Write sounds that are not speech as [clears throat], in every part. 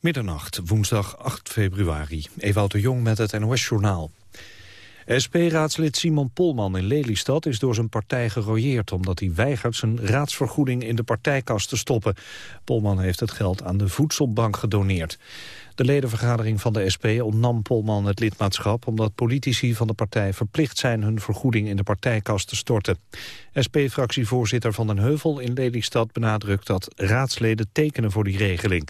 Middernacht, woensdag 8 februari. Ewout de Jong met het NOS-journaal. SP-raadslid Simon Polman in Lelystad is door zijn partij gerooieerd... omdat hij weigert zijn raadsvergoeding in de partijkast te stoppen. Polman heeft het geld aan de voedselbank gedoneerd. De ledenvergadering van de SP ontnam Polman het lidmaatschap... omdat politici van de partij verplicht zijn hun vergoeding in de partijkast te storten. SP-fractievoorzitter Van den Heuvel in Lelystad benadrukt dat raadsleden tekenen voor die regeling.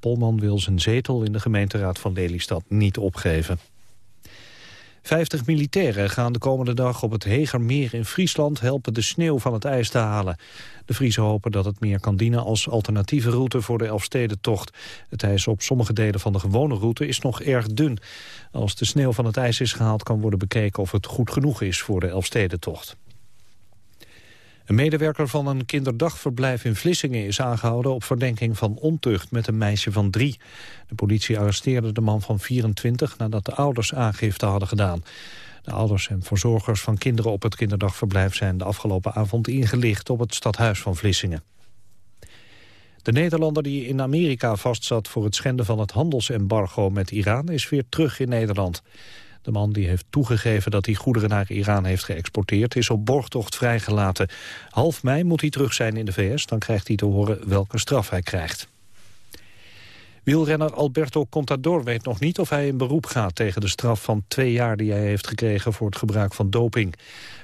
Polman wil zijn zetel in de gemeenteraad van Lelystad niet opgeven. Vijftig militairen gaan de komende dag op het Hegermeer in Friesland helpen de sneeuw van het ijs te halen. De Friesen hopen dat het meer kan dienen als alternatieve route voor de Elfstedentocht. Het ijs op sommige delen van de gewone route is nog erg dun. Als de sneeuw van het ijs is gehaald kan worden bekeken of het goed genoeg is voor de Elfstedentocht. Een medewerker van een kinderdagverblijf in Vlissingen is aangehouden op verdenking van ontucht met een meisje van drie. De politie arresteerde de man van 24 nadat de ouders aangifte hadden gedaan. De ouders en verzorgers van kinderen op het kinderdagverblijf zijn de afgelopen avond ingelicht op het stadhuis van Vlissingen. De Nederlander die in Amerika vastzat voor het schenden van het handelsembargo met Iran is weer terug in Nederland. De man die heeft toegegeven dat hij goederen naar Iran heeft geëxporteerd... is op borgtocht vrijgelaten. Half mei moet hij terug zijn in de VS. Dan krijgt hij te horen welke straf hij krijgt. Wielrenner Alberto Contador weet nog niet of hij in beroep gaat tegen de straf van twee jaar die hij heeft gekregen voor het gebruik van doping.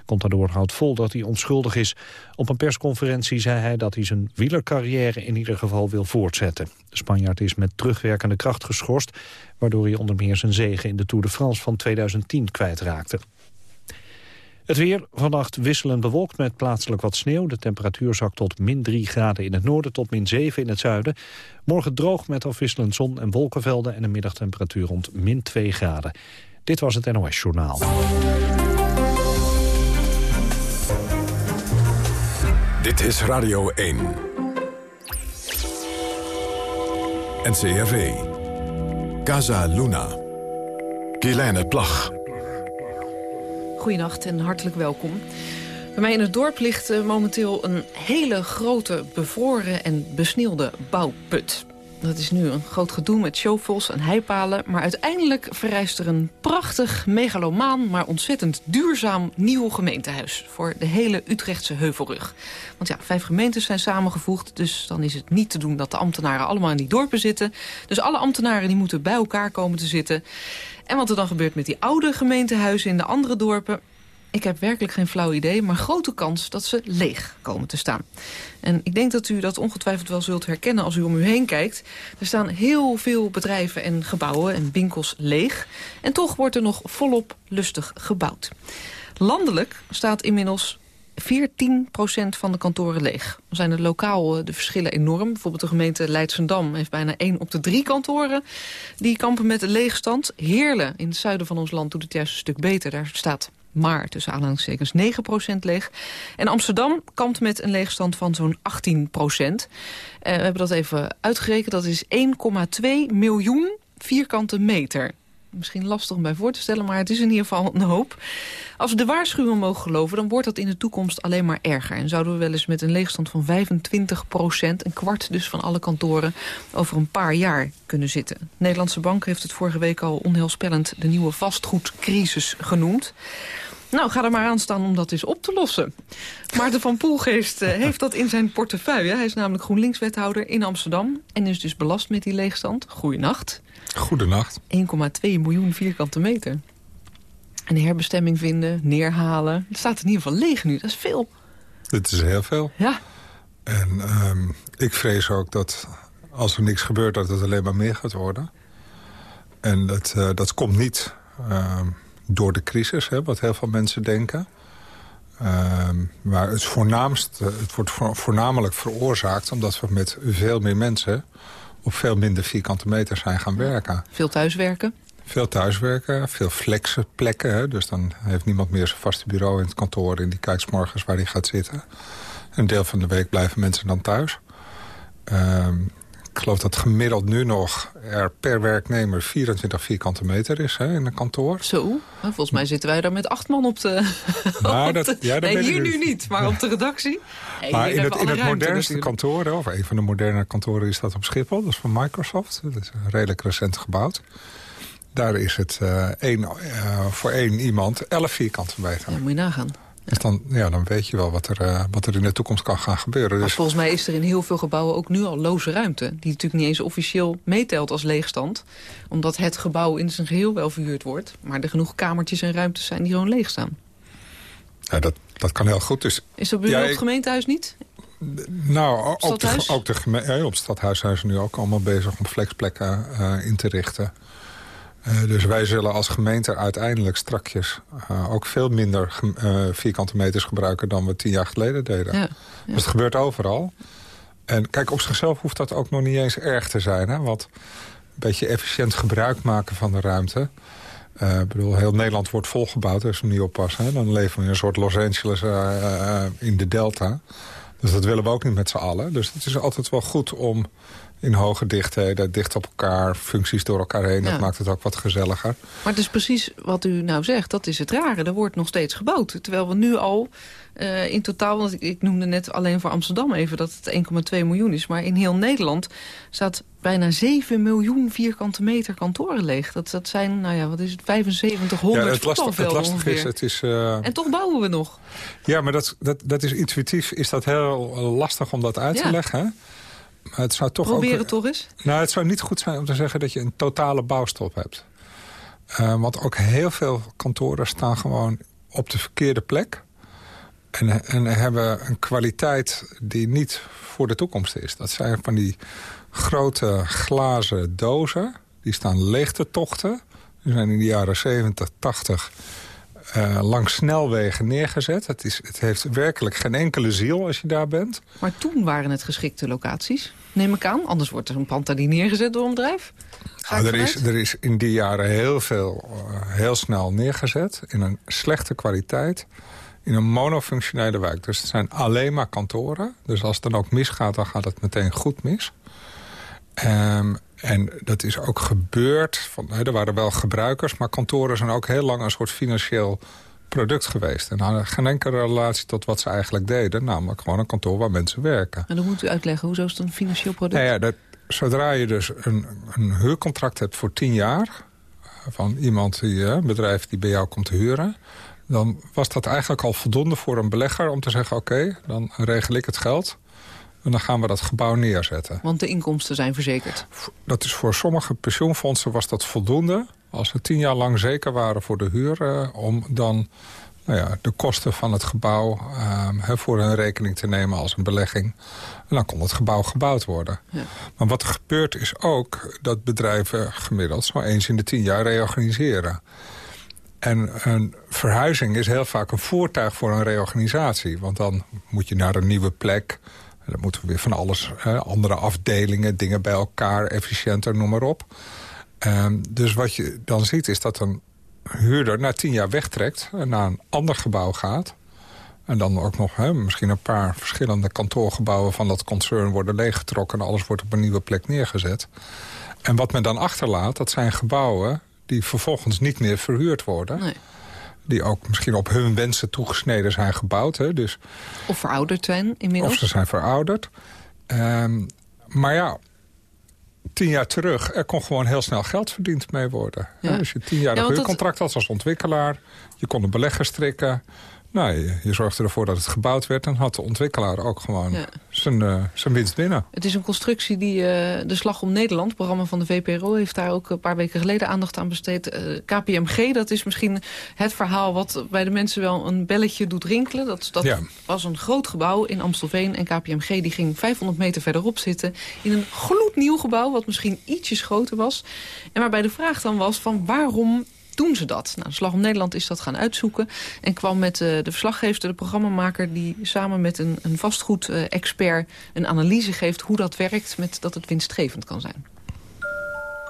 Contador houdt vol dat hij onschuldig is. Op een persconferentie zei hij dat hij zijn wielercarrière in ieder geval wil voortzetten. De Spanjaard is met terugwerkende kracht geschorst, waardoor hij onder meer zijn zegen in de Tour de France van 2010 kwijtraakte. Het weer vannacht wisselend bewolkt met plaatselijk wat sneeuw. De temperatuur zakt tot min 3 graden in het noorden tot min 7 in het zuiden. Morgen droog met afwisselend zon en wolkenvelden... en een middagtemperatuur rond min 2 graden. Dit was het NOS Journaal. Dit is Radio 1. NCRV. Casa Luna. Kielijne Plag. Goedenacht en hartelijk welkom. Bij mij in het dorp ligt eh, momenteel een hele grote bevroren en besneeuwde bouwput. Dat is nu een groot gedoe met shovels en heipalen. Maar uiteindelijk vereist er een prachtig, megalomaan... maar ontzettend duurzaam nieuw gemeentehuis... voor de hele Utrechtse heuvelrug. Want ja, vijf gemeentes zijn samengevoegd... dus dan is het niet te doen dat de ambtenaren allemaal in die dorpen zitten. Dus alle ambtenaren die moeten bij elkaar komen te zitten. En wat er dan gebeurt met die oude gemeentehuizen in de andere dorpen... Ik heb werkelijk geen flauw idee, maar grote kans dat ze leeg komen te staan. En ik denk dat u dat ongetwijfeld wel zult herkennen als u om u heen kijkt. Er staan heel veel bedrijven en gebouwen en winkels leeg. En toch wordt er nog volop lustig gebouwd. Landelijk staat inmiddels 14% van de kantoren leeg. Dan zijn er lokaal eh, de verschillen enorm. Bijvoorbeeld de gemeente Leidsendam heeft bijna 1 op de 3 kantoren... die kampen met leegstand. Heerlen in het zuiden van ons land doet het juist een stuk beter. Daar staat maar tussen aanhalingstekens 9% leeg. En Amsterdam kampt met een leegstand van zo'n 18 procent. Uh, we hebben dat even uitgerekend. Dat is 1,2 miljoen vierkante meter misschien lastig om bij voor te stellen, maar het is in ieder geval een hoop. Als we de waarschuwing mogen geloven, dan wordt dat in de toekomst alleen maar erger. En zouden we wel eens met een leegstand van 25 procent, een kwart dus van alle kantoren, over een paar jaar kunnen zitten. De Nederlandse Bank heeft het vorige week al onheilspellend de nieuwe vastgoedcrisis genoemd. Nou, ga er maar aan staan om dat eens op te lossen. Maarten van Poelgeest uh, heeft dat in zijn portefeuille. Hij is namelijk GroenLinks-wethouder in Amsterdam... en is dus belast met die leegstand. Goeienacht. Goedenacht. 1,2 miljoen vierkante meter. Een herbestemming vinden, neerhalen. Het staat in ieder geval leeg nu, dat is veel. Dit is heel veel. Ja. En um, ik vrees ook dat als er niks gebeurt... dat het alleen maar meer gaat worden. En dat, uh, dat komt niet... Um, door de crisis, hè, wat heel veel mensen denken. Uh, maar het, voornaamst, het wordt voornamelijk veroorzaakt... omdat we met veel meer mensen op veel minder vierkante meter zijn gaan werken. Veel thuiswerken? Veel thuiswerken, veel flexen plekken. Hè. Dus dan heeft niemand meer zijn vaste bureau in het kantoor... en die kijkt morgens waar hij gaat zitten. Een deel van de week blijven mensen dan thuis. Uh, geloof dat gemiddeld nu nog er per werknemer 24 vierkante meter is hè, in een kantoor. Zo, volgens mij zitten wij daar met acht man op de... [laughs] Nou, op dat, de- ja, dat nee, ik hier nu niet. niet, maar op de redactie. [laughs] Maar in het, in modernste kantoor, of een van de moderne kantoren is dat op Schiphol. Dat is van Microsoft. Dat is redelijk recent gebouwd. Daar is het eh, één, eh, voor één iemand 11 vierkante meter. Ja, moet je nagaan. Dus dan, ja, dan weet je wel wat er, eh, wat er in de toekomst kan gaan gebeuren. Maar Dus, volgens mij is er in heel veel gebouwen ook nu al loze ruimte. Die natuurlijk niet eens officieel meetelt als leegstand. Omdat het gebouw in zijn geheel wel verhuurd wordt. Maar er genoeg kamertjes en ruimtes zijn die gewoon leeg staan. ja, dat, dat kan heel goed. Dus, Is dat bij Ja, het gemeentehuis niet? nou, ook de, Stadhuis? ook de geme- ja, op het stadhuis zijn ze nu ook allemaal bezig om flexplekken eh, in te richten. Eh, dus wij zullen als gemeente uiteindelijk strakjes eh, ook veel minder eh, vierkante meters gebruiken dan we tien jaar geleden deden. Ja. Dus het gebeurt overal. En kijk, op zichzelf hoeft dat ook nog niet eens erg te zijn. Hè? Want een beetje efficiënt gebruik maken van de ruimte. Ik bedoel, heel Nederland wordt volgebouwd als we niet oppassen. Hè? Dan leven we in een soort Los Angeles in de Delta. Dus dat willen we ook niet met z'n allen. Dus het is altijd wel goed om in hoge dichtheden, dicht op elkaar, functies door elkaar heen. Ja. Dat maakt het ook wat gezelliger. Maar het is precies wat u nou zegt. Dat is het rare. Er wordt nog steeds gebouwd. Terwijl we nu al eh, in totaal... want ik, ik noemde net alleen voor Amsterdam even dat het 1,2 miljoen is. Maar in heel Nederland staat bijna 7 miljoen vierkante meter kantoren leeg. Dat, dat zijn, nou ja, wat is het, 7500 ja, het lastige, het lastige is, het is... eh, En toch bouwen we nog. Ja, maar dat, dat, dat is intuïtief is dat heel lastig om dat uit te Ja. leggen. hè? Maar het zou toch Probeer ook, het toch eens. Nou, het zou niet goed zijn om te zeggen dat je een totale bouwstop hebt. Eh, want ook heel veel kantoren staan gewoon op de verkeerde plek. En, en hebben een kwaliteit die niet voor de toekomst is. Dat zijn van die grote glazen dozen. Die staan leeg te tochten. Die zijn in de jaren 70, 80 eh, langs snelwegen neergezet. Het, is, het heeft werkelijk geen enkele ziel als je daar bent. Maar toen waren het geschikte locaties. Neem ik aan. Anders wordt er een pand daar die neergezet door een bedrijf. Nou, er, is, er is in die jaren heel veel eh, heel snel neergezet. In een slechte kwaliteit. In een monofunctionele wijk. Dus het zijn alleen maar kantoren. Dus als het dan ook misgaat, dan gaat het meteen goed mis. Ehm, en dat is ook gebeurd. Van, er waren wel gebruikers, maar kantoren zijn ook heel lang een soort financieel product geweest. En hadden geen enkele relatie tot wat ze eigenlijk deden. Namelijk gewoon een kantoor waar mensen werken. En dan moet u uitleggen, hoezo is het een financieel product? Nou ja, dat, zodra je dus een, een huurcontract hebt voor tien jaar... van iemand, die, eh, een bedrijf die bij jou komt te huren... dan was dat eigenlijk al voldoende voor een belegger om te zeggen... oké, dan regel ik het geld en dan gaan we dat gebouw neerzetten. Want de inkomsten zijn verzekerd. Dat is voor sommige pensioenfondsen was dat voldoende... als ze tien jaar lang zeker waren voor de huur... eh, om dan nou ja, de kosten van het gebouw eh, hè, voor hun rekening te nemen als een belegging. En dan kon het gebouw gebouwd worden. Ja. Maar wat er gebeurt is ook dat bedrijven gemiddeld... zo eens in de tien jaar reorganiseren. En een verhuizing is heel vaak een voertuig voor een reorganisatie. Want dan moet je naar een nieuwe plek... Dan moeten we weer van alles, andere afdelingen, dingen bij elkaar, efficiënter, noem maar op. Ehm, dus wat je dan ziet is dat een huurder na tien jaar wegtrekt... en naar een ander gebouw gaat. En dan ook nog misschien een paar verschillende kantoorgebouwen... van dat concern worden leeggetrokken... en alles wordt op een nieuwe plek neergezet. En wat men dan achterlaat, dat zijn gebouwen... die vervolgens niet meer verhuurd worden. Nee. Die ook misschien op hun wensen toegesneden zijn gebouwd. Hè, dus Of verouderd zijn inmiddels. of ze zijn verouderd. Ehm, maar ja, tien jaar terug, er kon gewoon heel snel geld verdiend mee worden. Ja. Hè, Als je tien jaar Ja, een dat- huurcontract had als ontwikkelaar... je kon een belegger strikken... Nou, je, je zorgde ervoor dat het gebouwd werd... en had de ontwikkelaar ook gewoon Ja. zijn, eh, zijn winst binnen. Het is een constructie die eh, de Slag om Nederland, het programma van de VPRO... heeft daar ook een paar weken geleden aandacht aan besteed. Eh, KPMG, dat is misschien het verhaal wat bij de mensen wel een belletje doet rinkelen. Dat, dat Ja. was een groot gebouw in Amstelveen en KPMG die ging 500 meter verderop zitten... in een gloednieuw gebouw, wat misschien ietsjes groter was. En waarbij de vraag dan was van waarom doen ze dat? Nou, de Slag om Nederland is dat gaan uitzoeken... en kwam met eh, de verslaggever, de programmamaker... die samen met een, een vastgoed-expert een analyse geeft... hoe dat werkt met dat het winstgevend kan zijn.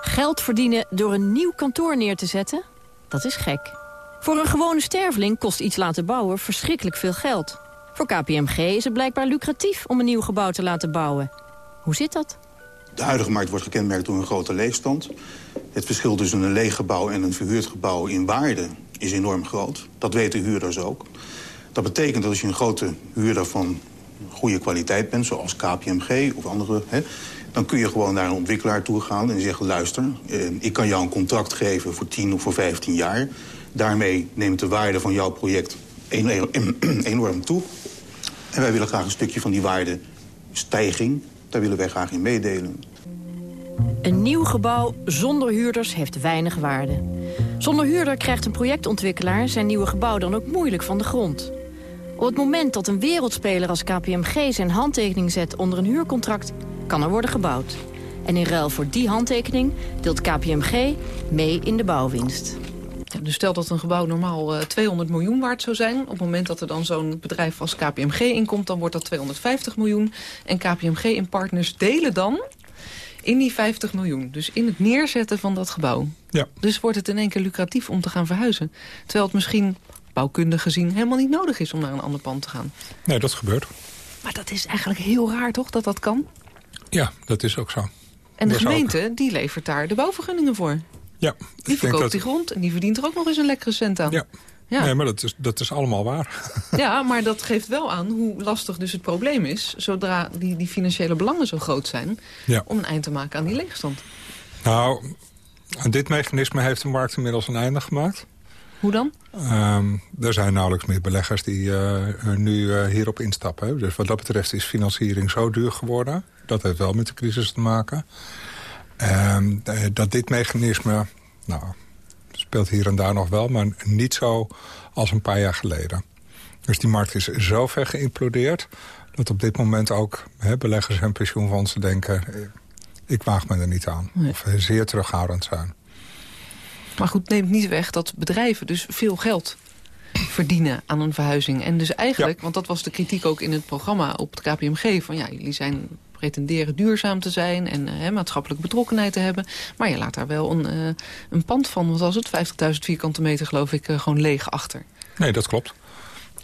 Geld verdienen door een nieuw kantoor neer te zetten? Dat is gek. Voor een gewone sterveling kost iets laten bouwen verschrikkelijk veel geld. Voor KPMG is het blijkbaar lucratief om een nieuw gebouw te laten bouwen. Hoe zit dat? De huidige markt wordt gekenmerkt door een grote leegstand. Het verschil tussen een leeg gebouw en een verhuurd gebouw in waarde is enorm groot. Dat weten huurders ook. Dat betekent dat als je een grote huurder van goede kwaliteit bent... zoals KPMG of andere... Hè, dan kun je gewoon naar een ontwikkelaar toe gaan en zeggen... luister, eh, ik kan jou een contract geven voor 10 of voor 15 jaar. Daarmee neemt de waarde van jouw project [clears throat] enorm toe. En wij willen graag een stukje van die waardestijging... daar willen wij graag in meedelen. Een nieuw gebouw zonder huurders heeft weinig waarde. Zonder huurder krijgt een projectontwikkelaar zijn nieuwe gebouw dan ook moeilijk van de grond. Op het moment dat een wereldspeler als KPMG zijn handtekening zet onder een huurcontract, kan er worden gebouwd. En in ruil voor die handtekening deelt KPMG mee in de bouwwinst. Dus stel dat een gebouw normaal 200 eh, miljoen waard zou zijn. Op het moment dat er dan zo'n bedrijf als KPMG inkomt... dan wordt dat 250 miljoen. En KPMG en partners delen dan in die 50 miljoen. Dus in het neerzetten van dat gebouw. Ja. Dus wordt het in één keer lucratief om te gaan verhuizen. Terwijl het misschien bouwkundig gezien helemaal niet nodig is om naar een ander pand te gaan. Nee, dat gebeurt. Maar dat is eigenlijk heel raar, toch, dat dat kan? Ja, dat is ook zo. En de gemeente, die levert daar de bouwvergunningen voor. Ja. Die verkoopt dat... die grond en die verdient er ook nog eens een lekkere cent aan. Ja, ja. Nee, maar dat is, dat is allemaal waar. [laughs] Ja, maar dat geeft wel aan hoe lastig dus het probleem is... zodra die, die financiële belangen zo groot zijn... Ja. om een eind te maken aan die leegstand. Nou, aan dit mechanisme heeft de markt inmiddels een einde gemaakt. Hoe dan? Um, er zijn nauwelijks meer beleggers die uh, nu uh, hierop instappen. Dus wat dat betreft is financiering zo duur geworden. Dat heeft wel met de crisis te maken. Um, dat dit mechanisme... Nou, speelt hier en daar nog wel, maar niet zo als een paar jaar geleden. Dus die markt is zo ver geïmplodeerd... dat op dit moment ook hè, beleggers en pensioenfondsen denken... Eh, ik waag me er niet aan. Of zeer terughoudend zijn. Maar goed, neemt niet weg dat bedrijven dus veel geld verdienen aan een verhuizing. En dus eigenlijk, want dat was de kritiek ook in het programma op het KPMG... van ja, jullie zijn pretenderen duurzaam te zijn en uh, maatschappelijke betrokkenheid te hebben. Maar je laat daar wel een, uh, een pand van, wat was het, 50.000 vierkante meter geloof ik, uh, gewoon leeg achter. Nee, dat klopt.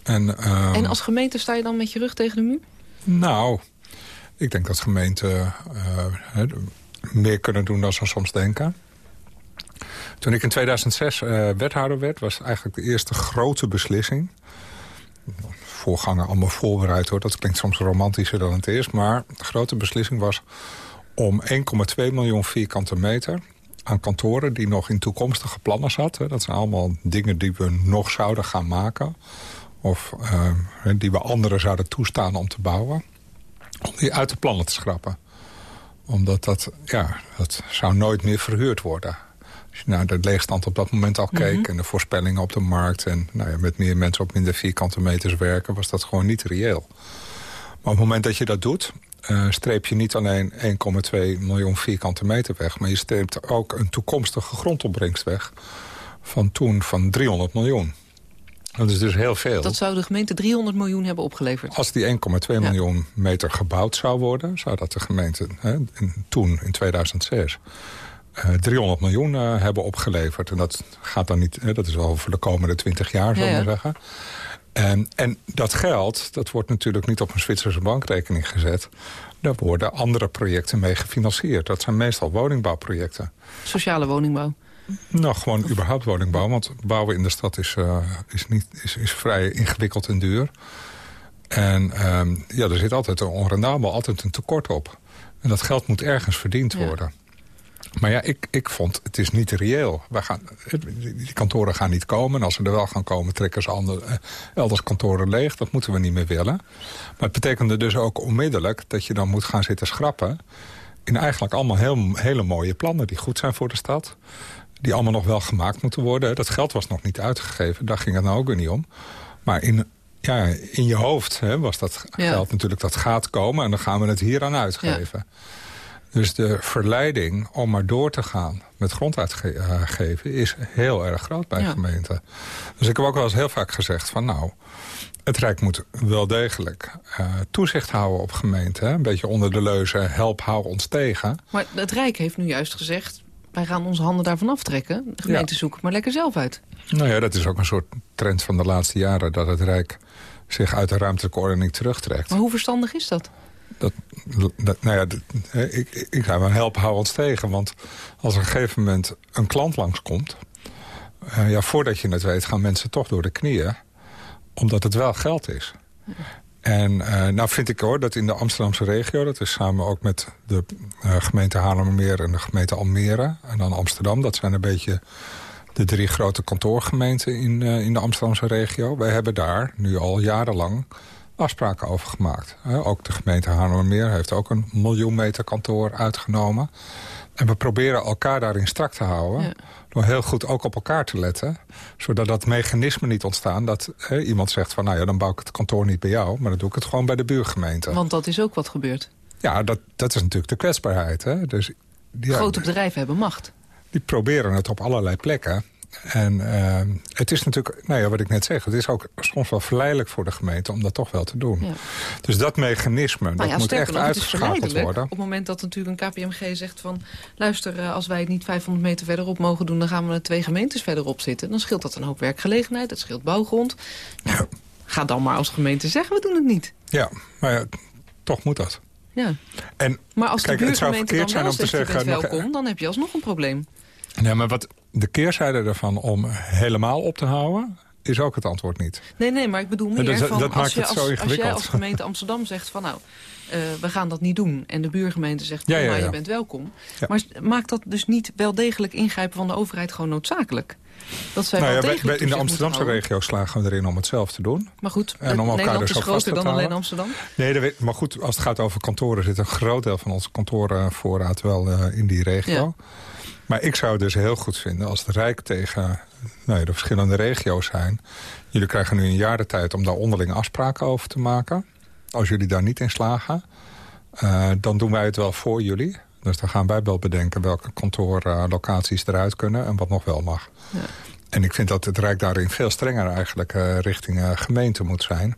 En, uh, en als gemeente sta je dan met je rug tegen de muur? Nou, ik denk dat gemeenten meer kunnen doen dan ze soms denken. Toen ik in 2006 wethouder werd, was eigenlijk de eerste grote beslissing voorganger allemaal voorbereid hoor. Dat klinkt soms romantischer dan het is. Maar de grote beslissing was om 1,2 miljoen vierkante meter aan kantoren die nog in toekomstige plannen zaten. Dat zijn allemaal dingen die we nog zouden gaan maken. Of uh, die we anderen zouden toestaan om te bouwen. Om die uit de plannen te schrappen. Omdat dat, ja, dat zou nooit meer verhuurd worden. Als je naar de leegstand op dat moment al keek... Mhm. en de voorspellingen op de markt... en nou ja, met meer mensen op minder vierkante meters werken... was dat gewoon niet reëel. Maar op het moment dat je dat doet... Uh, streep je niet alleen 1,2 miljoen vierkante meter weg... maar je streept ook een toekomstige grondopbrengst weg... van toen van 300 miljoen. Dat is dus heel veel. Dat zou de gemeente 300 miljoen hebben opgeleverd? Als die 1,2 miljoen meter gebouwd zou worden... zou dat de gemeente hè, toen, in 2006... 300 eh, miljoen uh, hebben opgeleverd. En dat gaat dan niet, dat is wel voor de komende 20 jaar, zou ik zeggen. En, en dat geld, dat wordt natuurlijk niet op een Zwitserse bankrekening gezet. Daar worden andere projecten mee gefinancierd. Dat zijn meestal woningbouwprojecten. Sociale woningbouw? Nou, gewoon überhaupt woningbouw. Want bouwen in de stad is, uh, is, niet, is, is vrij ingewikkeld en duur. En um, ja, er zit altijd een onrendabel, altijd een tekort op. En dat geld moet ergens verdiend worden. Maar ja, ik, ik vond, het is niet reëel. Wij gaan, die kantoren gaan niet komen. En als ze er wel gaan komen, trekken ze ander, eh, elders kantoren leeg. Dat moeten we niet meer willen. Maar het betekende dus ook onmiddellijk dat je dan moet gaan zitten schrappen... in eigenlijk allemaal heel, hele mooie plannen die goed zijn voor de stad. Die allemaal nog wel gemaakt moeten worden. Dat geld was nog niet uitgegeven, daar ging het nou ook weer niet om. Maar in, ja, in je hoofd hè, was dat geld natuurlijk dat gaat komen... en dan gaan we het hier aan uitgeven. Ja. Dus de verleiding om maar door te gaan met grond uitgeven... is heel erg groot bij ja. gemeenten. Dus ik heb ook wel eens heel vaak gezegd van... nou, het Rijk moet wel degelijk uh, toezicht houden op gemeenten. Een beetje onder de leuze help, hou ons tegen. Maar het Rijk heeft nu juist gezegd... wij gaan onze handen daarvan aftrekken. De gemeente ja. zoekt maar lekker zelf uit. Nou ja, dat is ook een soort trend van de laatste jaren... dat het Rijk zich uit de ruimtelijke ordening terugtrekt. Maar hoe verstandig is dat? Dat, dat, nou ja, ik, ik zou wel helpen, hou ons tegen. Want als er een gegeven moment een klant langskomt... Uh, ja, voordat je het weet gaan mensen toch door de knieën. Omdat het wel geld is. En uh, nou vind ik hoor dat in de Amsterdamse regio... dat is samen ook met de uh, gemeente Haarlemmermeer en de gemeente Almere... en dan Amsterdam, dat zijn een beetje de drie grote kantoorgemeenten in, in de Amsterdamse regio. Wij hebben daar nu al jarenlang afspraken over gemaakt. ook de gemeente Haarlemmermeer heeft ook een miljoen meter kantoor uitgenomen. En we proberen elkaar daarin strak te houden... Ja. door heel goed ook op elkaar te letten. Zodat dat mechanisme niet ontstaan dat iemand zegt van... nou ja, dan bouw ik het kantoor niet bij jou... maar dan doe ik het gewoon bij de buurgemeente. Want dat is ook wat gebeurt. Ja, dat, dat is natuurlijk de kwetsbaarheid. Hè? Dus, ja, Grote bedrijven hebben macht. Die proberen het op allerlei plekken. En uh, het is natuurlijk, nou ja, wat ik net zeg... het is ook soms wel verleidelijk voor de gemeente om dat toch wel te doen. Ja. Dus dat mechanisme, nou dat ja, moet echt uitgeschakeld worden. Op het moment dat natuurlijk een KPMG zegt van... luister, uh, als wij het niet 500 meter verderop mogen doen... dan gaan we er twee gemeentes verderop zitten. Dan scheelt dat een hoop werkgelegenheid, dat scheelt bouwgrond. Ja. Ga dan maar als gemeente zeggen, we doen het niet. Ja, maar ja, toch moet dat. Ja. En, maar als kijk, de buurgemeente dan wel zegt, zeggen, welkom, dan heb je alsnog een probleem. Ja, maar wat de keerzijde ervan om helemaal op te houden is ook het antwoord niet. Nee, nee, maar ik bedoel meer dat, van dat als, je, als, als jij als gemeente Amsterdam zegt van nou, uh, we gaan dat niet doen. En de buurgemeente zegt, ja, ja, ja. je bent welkom. Maar maakt dat dus niet wel degelijk ingrijpen van de overheid gewoon noodzakelijk? Dat zij nou ja, in de Amsterdamse regio slagen we erin om het zelf te doen. Maar goed, en om dus is groter dan alleen Amsterdam. Nee, maar goed, als het gaat over kantoren... zit een groot deel van onze kantorenvoorraad wel uh, in die regio. Maar ik zou het dus heel goed vinden als het Rijk tegen nou ja, de verschillende regio's zijn. Jullie krijgen nu een jaar de tijd om daar onderling afspraken over te maken. Als jullie daar niet in slagen, uh, dan doen wij het wel voor jullie. Dus dan gaan wij wel bedenken welke kantoorlocaties eruit kunnen en wat nog wel mag. Ja. En ik vind dat het Rijk daarin veel strenger eigenlijk uh, richting uh, gemeente moet zijn.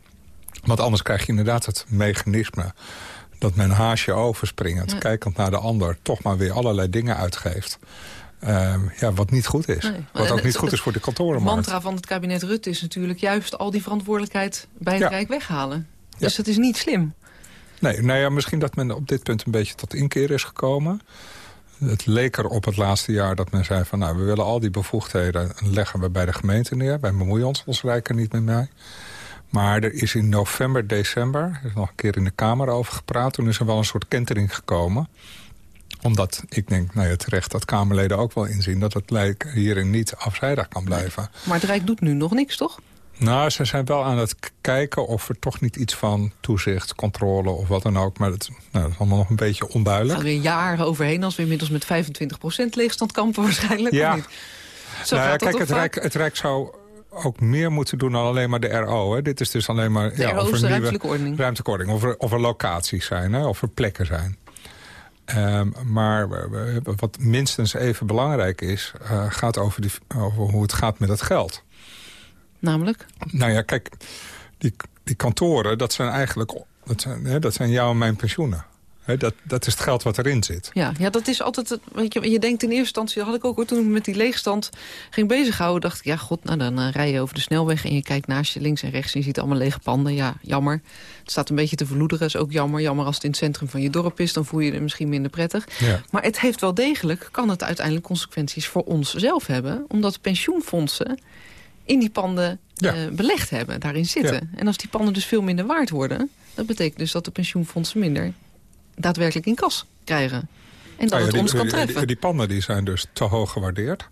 Want anders krijg je inderdaad het mechanisme dat men haasje overspringend, kijkend naar de ander... toch maar weer allerlei dingen uitgeeft. Uh, ja, wat niet goed is. Nee. Wat ook niet goed is voor de kantorenmarkt. Het mantra van het kabinet Rutte is natuurlijk juist... al die verantwoordelijkheid bij het ja. Rijk weghalen. Dus ja. dat is niet slim. Nee, nou ja, misschien dat men op dit punt een beetje tot inkeer is gekomen. Het leek er op het laatste jaar dat men zei van... nou, we willen al die bevoegdheden leggen we bij de gemeente neer. Wij bemoeien ons als Rijk er niet mee mee. Maar er is in november, december, er is nog een keer in de Kamer over gepraat. Toen is er wel een soort kentering gekomen. Omdat, ik denk, nou ja, terecht dat Kamerleden ook wel inzien... dat het lijk hierin niet afzijdig kan blijven. Maar het Rijk doet nu nog niks, toch? Nou, ze zijn wel aan het kijken of er toch niet iets van toezicht, controle of wat dan ook. Maar het, nou, dat is allemaal nog een beetje onduidelijk. Er gaan weer jaren overheen als we inmiddels met 25% leegstand kampen waarschijnlijk. Ja. Zo nou ja, kijk, het Rijk, het Rijk zou ook meer moeten doen dan alleen maar de RO. Hè. Dit is dus alleen maar... De ja, of er de ruimtelijke ordening. Ruimtelijke ordening. Of er, of er locaties zijn, hè, of er plekken zijn. Um, maar wat minstens even belangrijk is... Uh, gaat over, die, over hoe het gaat met het geld. Namelijk? Nou ja, kijk, die, die kantoren, dat zijn eigenlijk... Dat zijn, hè, dat zijn jouw en mijn pensioenen dat, dat is het geld wat erin zit. Ja, ja dat is altijd... Het, weet je, je denkt in eerste instantie, dat had ik ook hoor, toen ik met die leegstand ging bezighouden, dacht ik, ja god, nou dan uh, rij je over de snelweg en je kijkt naast je links en rechts en je ziet allemaal lege panden. Ja, jammer. Het staat een beetje te verloederen, is ook jammer. Jammer als het in het centrum van je dorp is, dan voel je je misschien minder prettig. Ja. Maar het heeft wel degelijk, kan het uiteindelijk consequenties voor ons zelf hebben, omdat pensioenfondsen in die panden ja. uh, belegd hebben, daarin zitten. Ja. En als die panden dus veel minder waard worden... dat betekent dus dat de pensioenfondsen minder daadwerkelijk in kas krijgen. En dat nou ja, het ons die, kan treffen. Die, die panden die zijn dus te hoog gewaardeerd.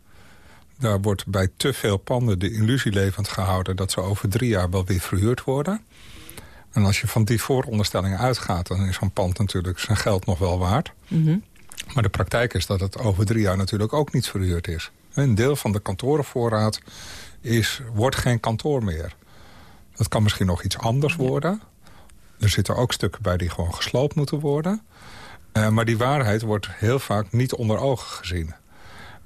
Daar wordt bij te veel panden de illusie levend gehouden... dat ze over drie jaar wel weer verhuurd worden. En als je van die vooronderstellingen uitgaat... dan is zo'n pand natuurlijk zijn geld nog wel waard. Mm -hmm. Maar de praktijk is dat het over drie jaar natuurlijk ook niet verhuurd is. Een deel van de kantorenvoorraad is, wordt geen kantoor meer. Dat kan misschien nog iets anders worden. Er zitten ook stukken bij die gewoon gesloopt moeten worden. Uh, maar die waarheid wordt heel vaak niet onder ogen gezien.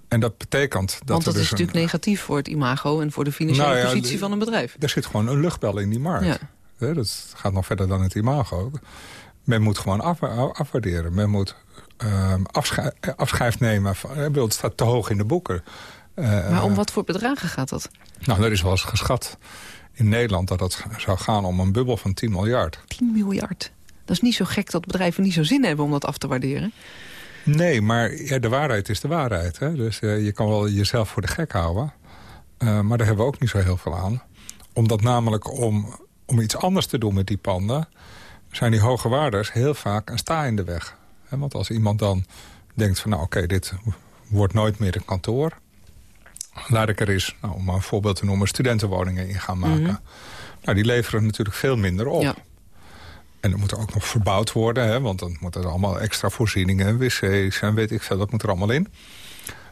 En dat betekent dat Want dat dus is natuurlijk negatief voor het imago... en voor de financiële nou ja, positie van een bedrijf. Er zit gewoon een luchtbel in die markt. Ja. Dat gaat nog verder dan het imago. Men moet gewoon af, afwaarderen. Men moet uh, afschrijf nemen. Van, het staat te hoog in de boeken. Uh, maar om wat voor bedragen gaat dat? Nou, dat is wel eens geschat in Nederland dat het zou gaan om een bubbel van 10 miljard. 10 miljard? Dat is niet zo gek dat bedrijven niet zo zin hebben om dat af te waarderen. Nee, maar ja, de waarheid is de waarheid. Hè? Dus uh, je kan wel jezelf voor de gek houden. Uh, maar daar hebben we ook niet zo heel veel aan. Omdat namelijk om, om iets anders te doen met die panden... zijn die hoge waardes heel vaak een sta in de weg. Hè? Want als iemand dan denkt van... nou oké, dit wordt nooit meer een kantoor... laat ik er eens, nou, om een voorbeeld te noemen... studentenwoningen in gaan maken. Mm -hmm. Nou, die leveren natuurlijk veel minder op. Ja. En er moet ook nog verbouwd worden, hè, want dan moeten er allemaal extra voorzieningen, wc's en weet ik veel, dat moet er allemaal in.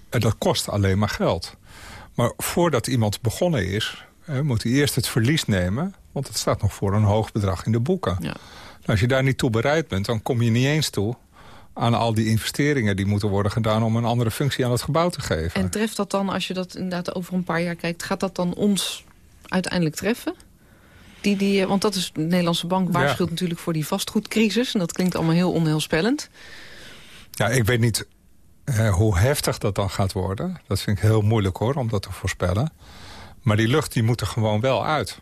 En dat kost alleen maar geld. Maar voordat iemand begonnen is, hè, moet hij eerst het verlies nemen, want het staat nog voor een hoog bedrag in de boeken. Ja. Nou, als je daar niet toe bereid bent, dan kom je niet eens toe aan al die investeringen die moeten worden gedaan... om een andere functie aan het gebouw te geven. En treft dat dan, als je dat inderdaad over een paar jaar kijkt... gaat dat dan ons uiteindelijk treffen? Die, die, want dat is de Nederlandse bank waarschuwt ja. natuurlijk voor die vastgoedcrisis. En dat klinkt allemaal heel onheilspellend. Ja, ik weet niet uh, hoe heftig dat dan gaat worden. Dat vind ik heel moeilijk hoor, om dat te voorspellen. Maar die lucht die moet er gewoon wel uit.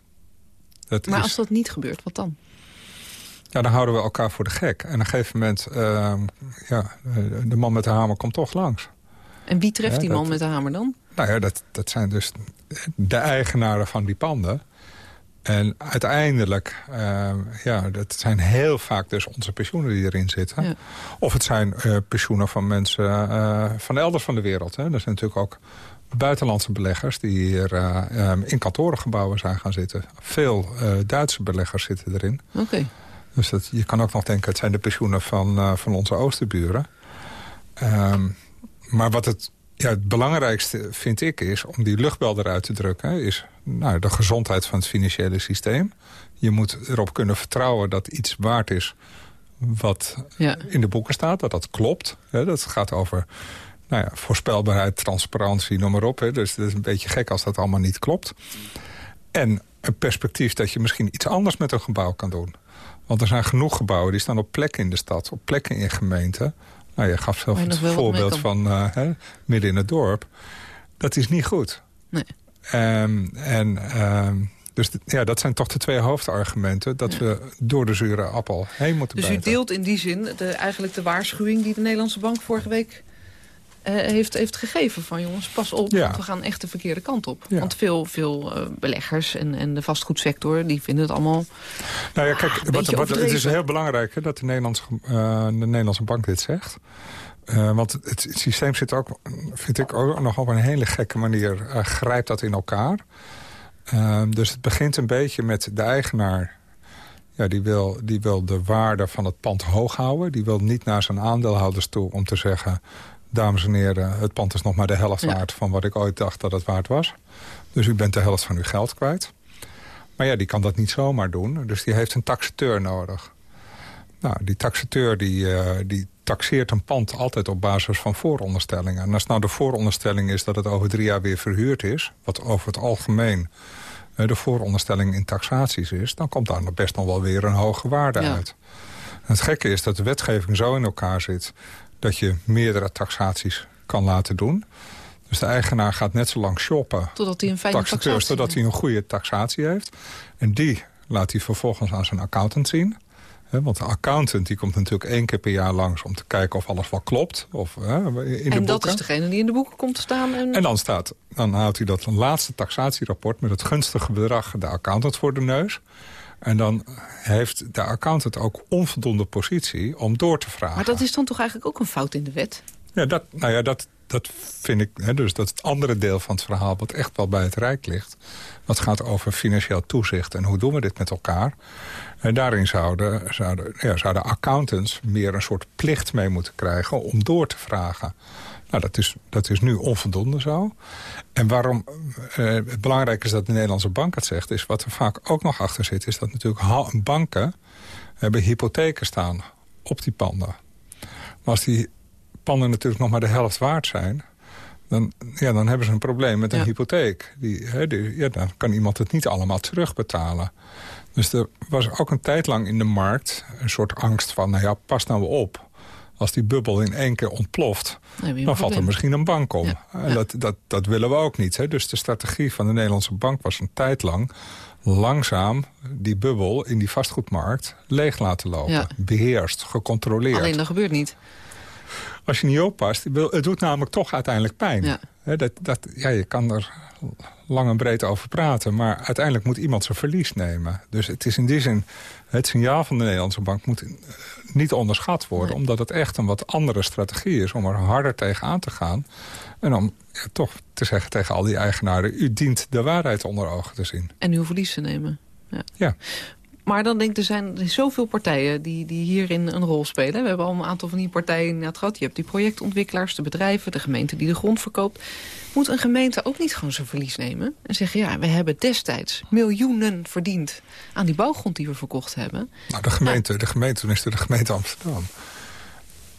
Dat maar is... als dat niet gebeurt, wat dan? Ja, dan houden we elkaar voor de gek. En op een gegeven moment, uh, ja, de man met de hamer komt toch langs. En wie treft ja, die man dat, met de hamer dan? Nou ja, dat, dat zijn dus de eigenaren van die panden. En uiteindelijk, uh, ja, dat zijn heel vaak dus onze pensioenen die erin zitten. Ja. Of het zijn uh, pensioenen van mensen uh, van elders van de wereld. Hè. Er zijn natuurlijk ook buitenlandse beleggers die hier um, in kantorengebouwen zijn gaan zitten. Veel Duitse beleggers zitten erin. Okay. Dus dat, je kan ook nog denken, het zijn de pensioenen van, van onze oosterburen. Um, maar wat het ja, het belangrijkste vind ik is om die luchtbel eruit te drukken... is nou, de gezondheid van het financiële systeem. Je moet erop kunnen vertrouwen dat iets waard is wat ja. in de boeken staat. Dat dat klopt. Dat gaat over nou ja, voorspelbaarheid, transparantie, noem maar op. Hè. Dus het is een beetje gek als dat allemaal niet klopt. En een perspectief dat je misschien iets anders met een gebouw kan doen. Want er zijn genoeg gebouwen die staan op plekken in de stad... op plekken in gemeenten nou, je gaf zelf het voorbeeld van uh, hè, midden in het dorp. Dat is niet goed. Nee. Um, en um, dus ja, dat zijn toch de twee hoofdargumenten... dat ja. we door de zure appel heen moeten Dus bijten. u deelt in die zin de, eigenlijk de waarschuwing... die de Nederlandse Bank vorige week heeft, heeft gegeven van jongens, pas op, ja. want we gaan echt de verkeerde kant op. Ja. Want veel, veel uh, beleggers en, en de vastgoedsector, die vinden het allemaal Nou ja, kijk, ah, wat, wat, het is heel belangrijk hè, dat de Nederlandse, uh, de Nederlandse bank dit zegt. want het, het, systeem zit ook, vind ik, ook nog op een hele gekke manier, grijpt dat in elkaar. dus het begint een beetje met de eigenaar ja, die, wil, die wil de waarde van het pand hoog houden. Die wil niet naar zijn aandeelhouders toe om te zeggen dames en heren, het pand is nog maar de helft ja. waard... van wat ik ooit dacht dat het waard was. Dus u bent de helft van uw geld kwijt. Maar ja, die kan dat niet zomaar doen. Dus die heeft een taxateur nodig. Nou, die taxateur die, uh, die taxeert een pand altijd op basis van vooronderstellingen. En als nou de vooronderstelling is dat het over drie jaar weer verhuurd is... wat over het algemeen uh, de vooronderstelling in taxaties is... dan komt daar best nog wel weer een hoge waarde ja. uit. En het gekke is dat de wetgeving zo in elkaar zit dat je meerdere taxaties kan laten doen. Dus de eigenaar gaat net zo lang shoppen. Totdat hij een fijne taxatie Totdat hij een goede taxatie heeft. En die laat hij vervolgens aan zijn accountant zien. want de accountant die komt natuurlijk één keer per jaar langs... om te kijken of alles wel klopt. Of, in en de dat boeken. is degene die in de boeken komt te staan. En, en dan, staat, dan houdt hij dat laatste taxatierapport... met het gunstige bedrag de accountant voor de neus. En dan heeft de accountant ook onvoldoende positie om door te vragen. Maar dat is dan toch eigenlijk ook een fout in de wet? Ja, dat, nou ja, dat, dat vind ik... Hè, dus dat het andere deel van het verhaal wat echt wel bij het Rijk ligt. Wat gaat over financieel toezicht en hoe doen we dit met elkaar. En daarin zouden, zouden, ja, zouden accountants meer een soort plicht mee moeten krijgen... om door te vragen. Nou, dat is, dat is nu onvoldoende zo. En waarom uh, het belangrijk is dat de Nederlandse bank het zegt... is wat er vaak ook nog achter zit... is dat natuurlijk banken hebben hypotheken staan op die panden. Maar als die panden natuurlijk nog maar de helft waard zijn... dan, ja, dan hebben ze een probleem met een ja. hypotheek. Die, hè, die, ja, dan kan iemand het niet allemaal terugbetalen. Dus er was ook een tijd lang in de markt een soort angst van... nou ja, pas nou op Als die bubbel in één keer ontploft, dan valt er misschien een bank om. En dat, dat, dat willen we ook niet. Hè? Dus de strategie van de Nederlandse bank was een tijd lang langzaam die bubbel in die vastgoedmarkt leeg laten lopen. Beheerst, gecontroleerd. Alleen dat gebeurt niet. Als je niet oppast, het doet namelijk toch uiteindelijk pijn. Ja. Dat, dat, ja, je kan er lang en breed over praten. Maar uiteindelijk moet iemand zijn verlies nemen. Dus het is in die zin... het signaal van de Nederlandse bank moet niet onderschat worden. Omdat het echt een wat andere strategie is om er harder tegenaan te gaan. En om ja, toch te zeggen tegen al die eigenaren... u dient de waarheid onder ogen te zien. En uw verlies te nemen. Ja. ja. Maar dan denk ik, er zijn zoveel partijen die, die hierin een rol spelen. We hebben al een aantal van die partijen gehad. Je hebt die projectontwikkelaars, de bedrijven, de gemeente die de grond verkoopt. Moet een gemeente ook niet gewoon zijn verlies nemen? En zeggen, ja, we hebben destijds miljoenen verdiend aan die bouwgrond die we verkocht hebben. Nou, de gemeente, de gemeente, tenminste de gemeente Amsterdam...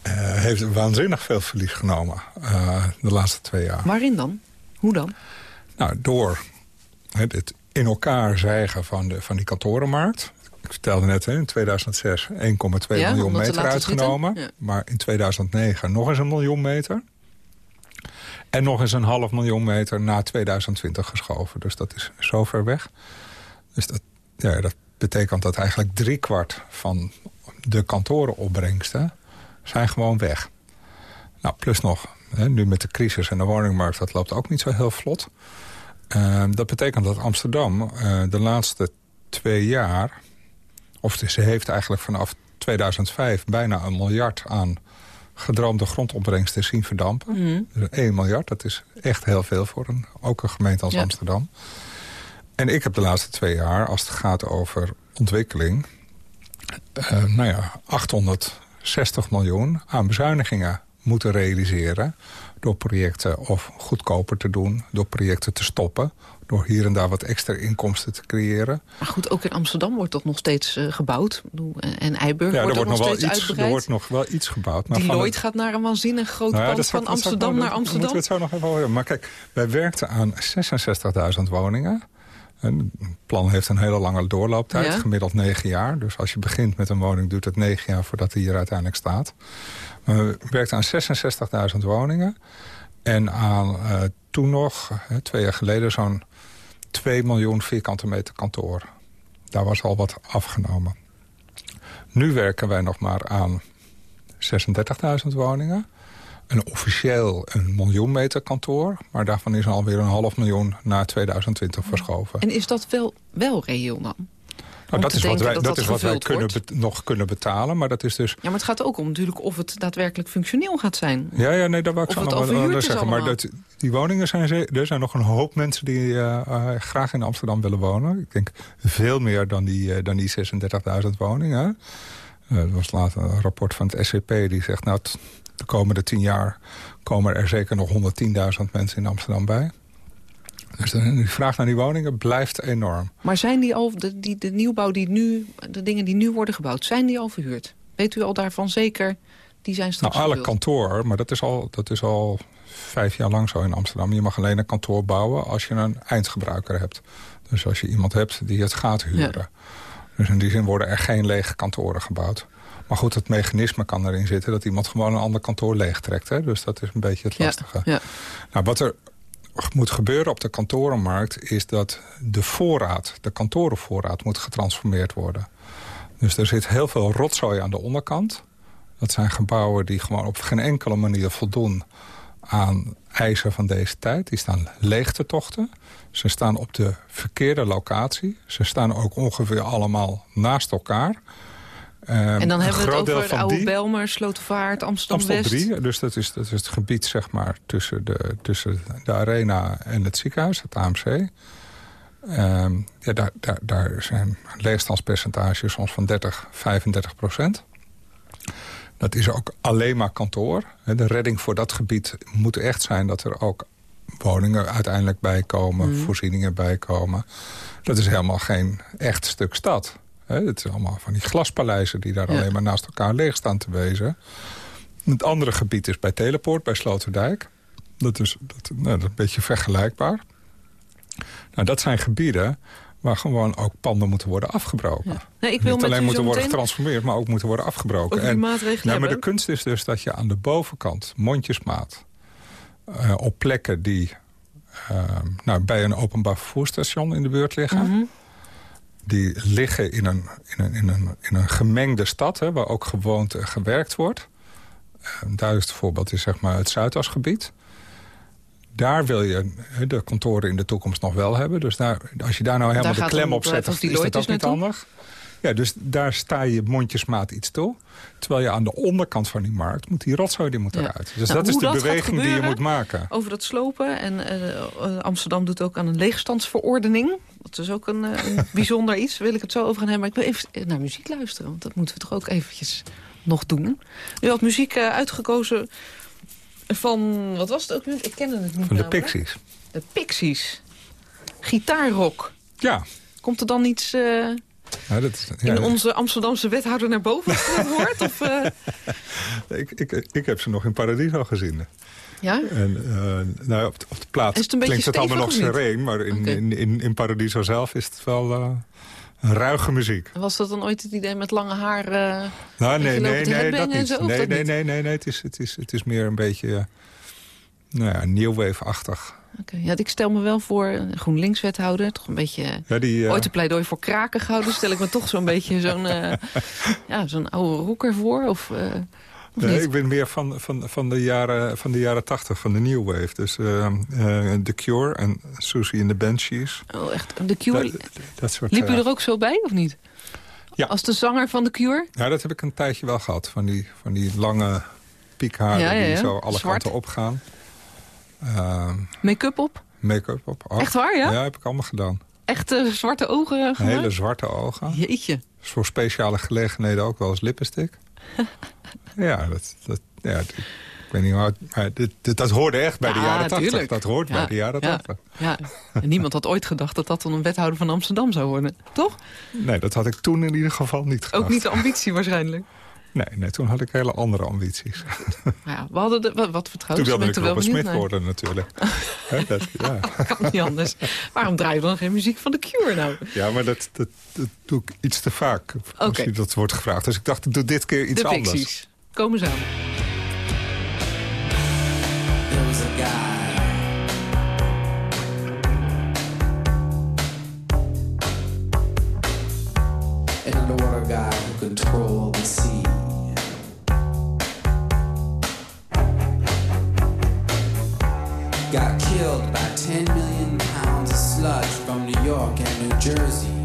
Uh, heeft waanzinnig veel verlies genomen uh, de laatste twee jaar. Waarin dan? Hoe dan? Nou, door het in elkaar zijgen van, de, van die kantorenmarkt. Ik vertelde net, in 2006 1,2 miljoen meter uitgenomen. Maar in 2009 nog eens een miljoen meter. En nog eens een half miljoen meter na 2020 geschoven. Dus dat is zo ver weg. Dus dat, ja, dat betekent dat eigenlijk driekwart van de kantorenopbrengsten zijn gewoon weg. Nou, plus nog, hè, nu met de crisis en de woningmarkt, dat loopt ook niet zo heel vlot. Uh, dat betekent dat Amsterdam uh, de laatste twee jaar... of ze heeft eigenlijk vanaf 2005 bijna een miljard aan gedroomde grondopbrengsten zien verdampen. Mm. Dus 1 miljard, dat is echt heel veel voor een, ook een gemeente als Amsterdam. En ik heb de laatste twee jaar, als het gaat over ontwikkeling... Uh, nou ja, 860 miljoen aan bezuinigingen moeten realiseren... door projecten of goedkoper te doen, door projecten te stoppen... door hier en daar wat extra inkomsten te creëren. Maar goed, ook in Amsterdam wordt toch nog steeds uh, gebouwd? En Eiburg ja, wordt, er wordt nog, wel iets, Er wordt nog wel iets gebouwd. Maar Deloitte gaat naar een waanzinnig groot nou ja, van Amsterdam naar Amsterdam. Moeten we het zo nog even horen. Maar kijk, wij werkten aan 66.000 woningen... Het plan heeft een hele lange doorlooptijd, gemiddeld negen jaar. Dus als je begint met een woning, duurt het negen jaar voordat hij hier uiteindelijk staat. We werkten aan 66.000 woningen. En aan uh, toen nog, twee jaar geleden, zo'n 2 miljoen vierkante meter kantoor. Daar was al wat afgenomen. Nu werken wij nog maar aan 36.000 woningen. Een officieel een miljoen meter kantoor. Maar daarvan is alweer een half miljoen naar 2020 verschoven. En is dat wel, wel reëel dan? Nou, dat, is wat wij, dat, is wat wij kunnen nog kunnen betalen. Maar dat is dus... Ja, maar het gaat ook om natuurlijk of het daadwerkelijk functioneel gaat zijn. Ja, ja nee, dat wou ik zo nog wel zeggen. Maar dat, die woningen zijn... Er zijn nog een hoop mensen die uh, graag in Amsterdam willen wonen. Ik denk veel meer dan die, uh, dan die 36.000 woningen. er was later een rapport van het SCP die zegt... nou, de komende tien jaar komen er zeker nog 110.000 mensen in Amsterdam bij. Dus de, vraag naar die woningen blijft enorm. Maar zijn die al, de, die, de nieuwbouw die nu, de dingen die nu worden gebouwd, zijn die al verhuurd? Weet u al daarvan zeker, die zijn straks Nou, alle kantoor, maar dat is, al, dat is al vijf jaar lang zo in Amsterdam. Je mag alleen een kantoor bouwen als je een eindgebruiker hebt. Dus als je iemand hebt die het gaat huren. Dus in die zin worden er geen lege kantoren gebouwd. Maar goed, het mechanisme kan erin zitten dat iemand gewoon een ander kantoor leegtrekt. Hè? Dus dat is een beetje het lastige. Ja, ja. Nou, wat er moet gebeuren op de kantorenmarkt... is dat de voorraad, de kantorenvoorraad, moet getransformeerd worden. Dus er zit heel veel rotzooi aan de onderkant. Dat zijn gebouwen die gewoon op geen enkele manier voldoen aan eisen van deze tijd. Die staan leeg te tochten. Ze staan op de verkeerde locatie. Ze staan ook ongeveer allemaal naast elkaar. Um, en dan hebben we het over de oude die, Belmer, Slotervaart, Amsterdam-West. Amsterdam 3, dus dat is, dat is het gebied zeg maar, tussen, de, tussen de arena en het ziekenhuis, het AMC. Um, ehm, ja, daar, daar, daar zijn leegstandspercentages soms van 30, 35 procent. Dat is ook alleen maar kantoor. De redding voor dat gebied moet echt zijn dat er ook woningen uiteindelijk bijkomen, mm. voorzieningen bijkomen. Dat is helemaal geen echt stuk stad. Het zijn allemaal van die glaspaleizen die daar alleen maar naast elkaar leeg staan te wezen. Het andere gebied is bij Telepoort, bij Sloterdijk. Dat is, dat, nou, dat is een beetje vergelijkbaar. Nou, dat zijn gebieden waar gewoon ook panden moeten worden afgebroken. Ja. Ik wil Niet alleen moeten worden getransformeerd, maar ook moeten worden afgebroken. nou, maar de kunst is dus dat je aan de bovenkant, mondjesmaat... eh, op plekken die eh, nou, bij een openbaar vervoerstation in de buurt liggen... Mhm. Die liggen in een, in een, in een, in een gemengde stad... Hè, waar ook gewoond en gewerkt wordt. Een duidelijk voorbeeld is zeg maar het Zuidasgebied. Daar wil je hè, de kantoren in de toekomst nog wel hebben. Dus daar, als je daar nou helemaal Daar de klem op ook, zet, eh, is dat ook niet handig. Ja, dus daar sta je mondjesmaat iets toe. Terwijl je aan de onderkant van die markt moet die rotzooi die moet Ja. eruit. Dus Nou, dat is de dat beweging die je moet maken. Over dat slopen. En eh, eh, Amsterdam doet ook aan een leegstandsverordening. Dat is ook een, eh, een [laughs] bijzonder iets. Wil ik het zo over gaan hebben. Maar ik wil even naar muziek luisteren. Want dat moeten we toch ook eventjes nog doen. U had muziek uitgekozen van... Wat was het ook nu? Ik kende het niet Van de namelijk. Pixies. De Pixies. Gitaarrock. Ja, Komt er dan iets dat, is- in ja, onze Amsterdamse wethouder naar boven hoort? Of, eh, [laughs] ik, ik, ik heb ze nog in Paradiso gezien. ja? En, eh, nou, op, de, op de plaats Is het klinkt het allemaal nog sereen. Maar in, in, in, in Paradiso zelf is het wel een ruige muziek. Was dat dan ooit het idee met lange haar? Nou, nee, nee, nee, dat niet. zo, nee, dat nee, nee, nee, nee, het is, het is, het is meer een beetje, nou ja, new ja, ik stel me wel voor, GroenLinks-wethouder, toch een beetje... eh, Ja, die, Ooit een pleidooi voor kraken gehouden, stel ik me toch zo'n beetje [laughs] zo'n eh, ja, zo'n oude rocker voor. Of, eh, of nee, ik ben meer van, van, van, de jaren, van de jaren tachtig, van de new wave. Dus The Cure en Susie and the Banshees. Oh, echt, Cure. Dat, dat soort, Liep u er ook zo bij, of niet? Ja. Als de zanger van de Cure? Ja, dat heb ik een tijdje wel gehad. Van die, van die lange piekharen Ja, ja, ja. die zo alle Zwart. kanten opgaan. Ehm, Make-up op? Make-up op. ook. Echt waar, ja? Ja, heb ik allemaal gedaan. Echt eh, zwarte ogen gemaakt? Hele zwarte ogen. Jeetje. Dus voor speciale gelegenheden ook wel eens lippenstick. [laughs] ja, dat, dat, ja, ik weet niet hoe maar dit, dit- dat hoorde echt bij de Ja, jaren tachtig. Dat hoort bij de jaren ja. tachtig. Ja, en niemand had ooit gedacht dat dat dan een wethouder van Amsterdam zou worden. Toch? Nee, dat had ik toen in ieder geval niet gedacht. Ook niet de ambitie waarschijnlijk. Nee, nee, toen had ik hele andere ambities. Ja, we hadden de, wat, wat voor toen wilde ik er Robert Smith worden natuurlijk. [laughs] Hè, dat, ja. [laughs] Kan niet anders. Waarom draai je dan geen muziek van de Cure nou? ja, maar dat, dat, dat doe ik iets te vaak. Als je dat wordt gevraagd. Dus ik dacht, ik doe dit keer iets de anders. Pixies. Komen ze aan. From New York and New Jersey.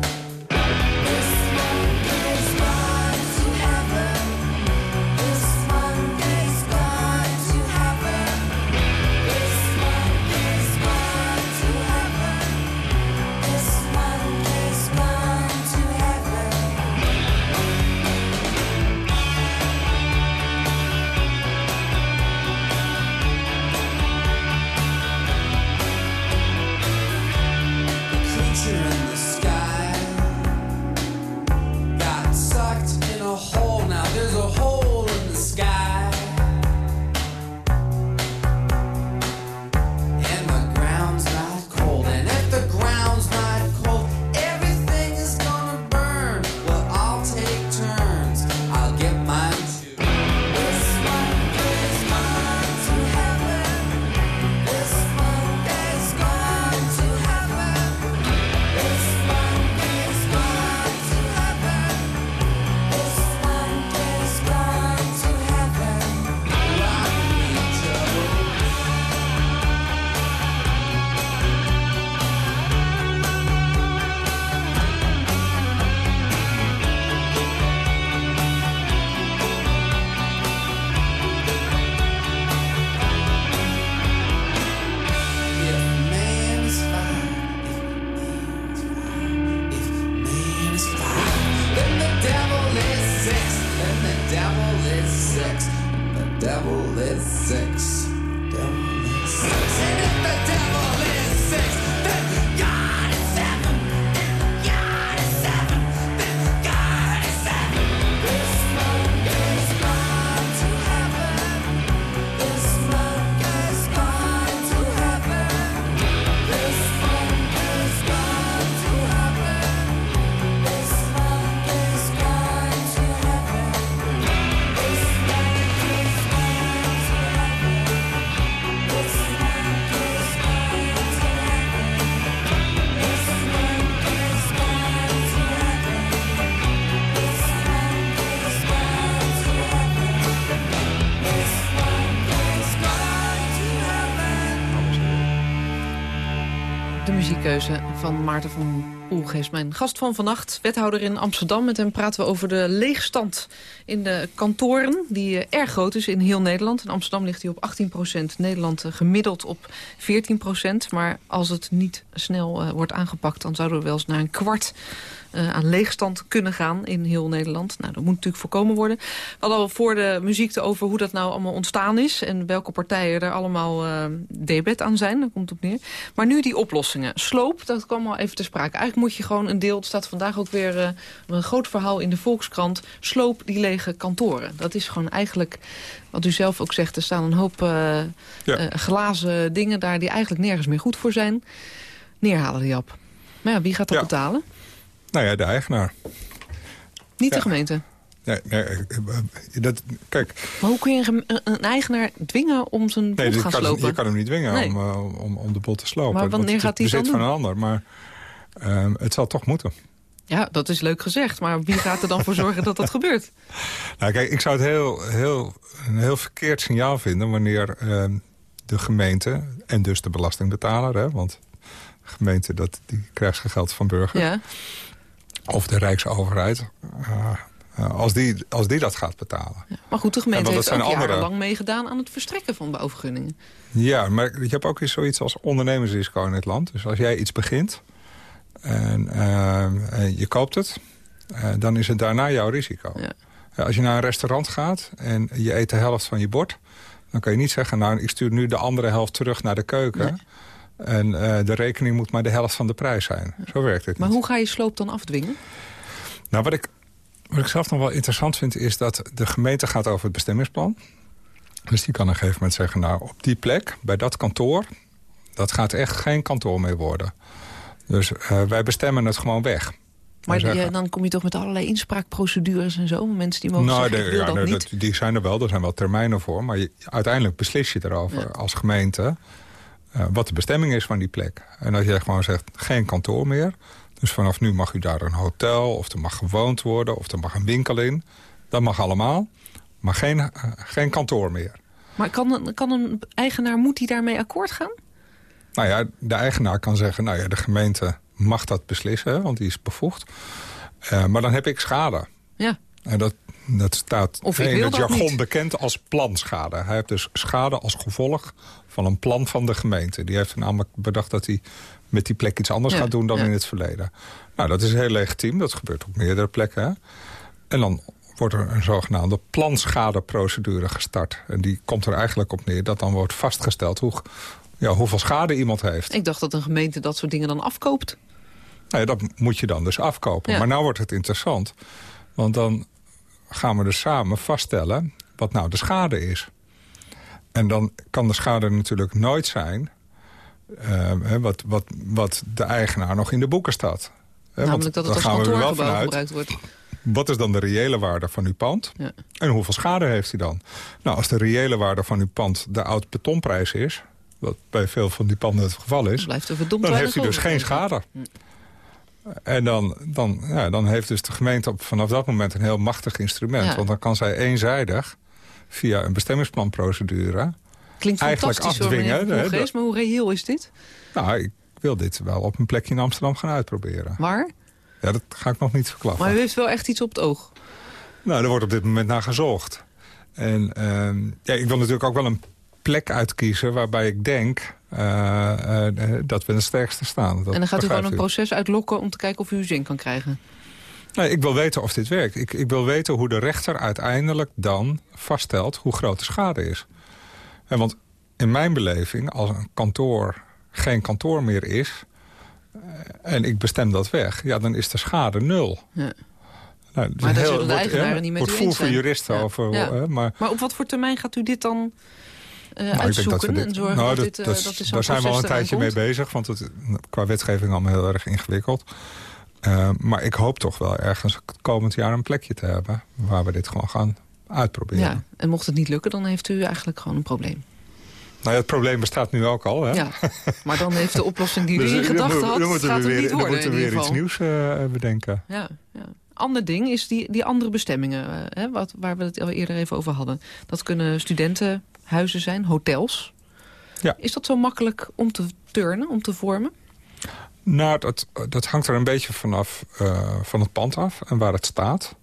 Muziekkeuze van Maarten van Oelgeest. Mijn gast van vannacht, wethouder in Amsterdam. Met hem praten we over de leegstand in de kantoren... die eh, erg groot is in heel Nederland. In Amsterdam ligt hij op 18 procent. Nederland eh, gemiddeld op 14 procent. Maar als het niet snel uh, wordt aangepakt... dan zouden we wel eens naar een kwart uh, aan leegstand kunnen gaan in heel Nederland. Nou, dat moet natuurlijk voorkomen worden. We hadden al voor de muziek over hoe dat nou allemaal ontstaan is... en welke partijen er allemaal uh, debet aan zijn. Daar komt het op neer. Maar nu die oplossingen. Sloop, dat kwam al even te sprake. Eigenlijk moet je gewoon een deel... het staat vandaag ook weer uh, een groot verhaal in de Volkskrant... sloop die lege kantoren. Dat is gewoon eigenlijk... Wat u zelf ook zegt, er staan een hoop ja. glazen dingen daar... die eigenlijk nergens meer goed voor zijn. Neerhalen die op. Maar ja, wie gaat dat Ja. betalen? Nou ja, de eigenaar. Niet de gemeente. Nee, nee, eh, eh, dat, kijk, Maar hoe kun je een, eigenaar dwingen om zijn boel nee, gaan kan, slopen? je kan hem niet dwingen Nee. om, eh, om, om de bot te slopen. Maar wanneer gaat hij dan van een ander. Maar ehm, het zal toch moeten. Ja, dat is leuk gezegd. Maar wie gaat er dan voor zorgen dat dat [laughs] gebeurt? Nou, kijk, ik zou het heel, heel, een heel verkeerd signaal vinden... wanneer ehm, de gemeente en dus de belastingbetaler... Hè, want de gemeente dat, die krijgt zijn geld van burgers... Ja. Of de Rijksoverheid... eh, eh, als, die, als die dat gaat betalen. Maar goed, de gemeente heeft ook andere- jarenlang meegedaan aan het verstrekken van bouwvergunningen. Ja, maar je hebt ook weer zoiets als ondernemersrisico in het land. Dus als jij iets begint en, en je koopt het... eh, dan is het daarna jouw risico. Ja. Ja, als je naar een restaurant gaat en je eet de helft van je bord... dan kan je niet zeggen, nou, ik stuur nu de andere helft terug naar de keuken... Nee. En eh, de rekening moet maar de helft van de prijs zijn. Zo werkt het Maar niet. hoe ga je sloop dan afdwingen? Nou, wat ik, wat ik zelf nog wel interessant vind... is dat de gemeente gaat over het bestemmingsplan. Dus die kan op een gegeven moment zeggen... nou, op die plek, bij dat kantoor... dat gaat echt geen kantoor meer worden. Dus eh, wij bestemmen het gewoon weg. Maar die, eh, dan kom je toch met allerlei inspraakprocedures en zo. Mensen die mogen nou, zeggen, de- ja, dat nou, niet. dat- die zijn er wel, er zijn wel termijnen voor. Maar je- uiteindelijk beslis je erover Ja. als gemeente... eh, wat de bestemming is van die plek. En als je gewoon zegt, geen kantoor meer... dus vanaf nu mag u daar een hotel... of er mag gewoond worden, of er mag een winkel in. Dat mag allemaal, maar geen, eh, geen kantoor meer. Maar kan een, kan een eigenaar, moet hij daarmee akkoord gaan? Nou ja, de eigenaar kan zeggen... nou ja, de gemeente mag dat beslissen, want die is bevoegd. Eh, maar dan heb ik schade. Ja. En dat, dat staat Of in het dat jargon niet. bekend als planschade. Hij heeft dus schade als gevolg van een plan van de gemeente. Die heeft namelijk bedacht dat hij met die plek iets anders Ja, gaat doen dan ja. in het verleden. Nou, dat is heel legitiem. Dat gebeurt op meerdere plekken. Hè? En dan wordt er een zogenaamde planschadeprocedure gestart. En die komt er eigenlijk op neer dat dan wordt vastgesteld... Hoe, ja, hoeveel schade iemand heeft. Ik dacht dat een gemeente dat soort dingen dan afkoopt. Nou ja, dat moet je dan dus afkopen. Ja. Maar nou wordt het interessant. Want dan gaan we dus samen vaststellen wat nou de schade is. En dan kan de schade natuurlijk nooit zijn... eh, hè, wat, wat, wat de eigenaar nog in de boeken staat. Hè, Namelijk want dat het als kantoorgebouw gebruikt wordt. Wat is dan de reële waarde van uw pand? Ja. En hoeveel schade heeft hij dan? Nou, als de reële waarde van uw pand de oud betonprijs is... wat bij veel van die panden het geval is... Dan blijft er verdomd dan weinig heeft hij dus geen schade. En dan, dan, ja, dan heeft dus de gemeente op, vanaf dat moment een heel machtig instrument. Ja. Want dan kan zij eenzijdig via een bestemmingsplanprocedure... Klinkt eigenlijk fantastisch hoor, afdwingen, hè, Volgeest, maar hoe reëel is dit? Nou, ik wil dit wel op een plekje in Amsterdam gaan uitproberen. Waar? Ja, dat ga ik nog niet verklappen. Maar u heeft wel echt iets op het oog. Nou, er wordt op dit moment naar gezocht. En ehm, ja, ik wil natuurlijk ook wel een plek uitkiezen... waarbij ik denk eh, eh, dat we het sterkste staan. Dat en dan gaat u gewoon een proces uitlokken om te kijken of u uw zin kan krijgen. Nee, ik wil weten of dit werkt. Ik, ik wil weten hoe de rechter uiteindelijk dan vaststelt hoe groot de schade is. En want in mijn beleving, als een kantoor geen kantoor meer is... eh, en ik bestem dat weg, ja, dan is de schade nul. Ja. Nou, dat is Maar daar heel- zullen de wordt, eigenaren niet met u eens voor juristen Ja. over... Ja. hè, maar Maar op wat voor termijn gaat u dit dan eh, Nou, ik denk uitzoeken dat we dit- en zorgen nou, dat, dit, eh, dat- dat, zo'n Daar zijn we al een tijdje mee bezig, want het qua wetgeving allemaal heel erg ingewikkeld. Eh, maar ik hoop toch wel ergens komend jaar een plekje te hebben... waar we dit gewoon gaan uitproberen. Ja, en mocht het niet lukken, dan heeft u eigenlijk gewoon een probleem. Nou ja, het probleem bestaat nu ook al. Hè? Ja, maar dan heeft de oplossing die u [laughs] Dus, in gedachten had, dan gaat weer, niet dan worden moeten we weer iets nieuws eh, bedenken. Ja, ja. Ander ding is die, die andere bestemmingen, eh, hè, wat, waar we het al eerder even over hadden. Dat kunnen studentenhuizen zijn, hotels. Ja. Is dat zo makkelijk om te turnen, om te vormen? Nou, dat, dat hangt er een beetje vanaf uh, van het pand af en waar het staat.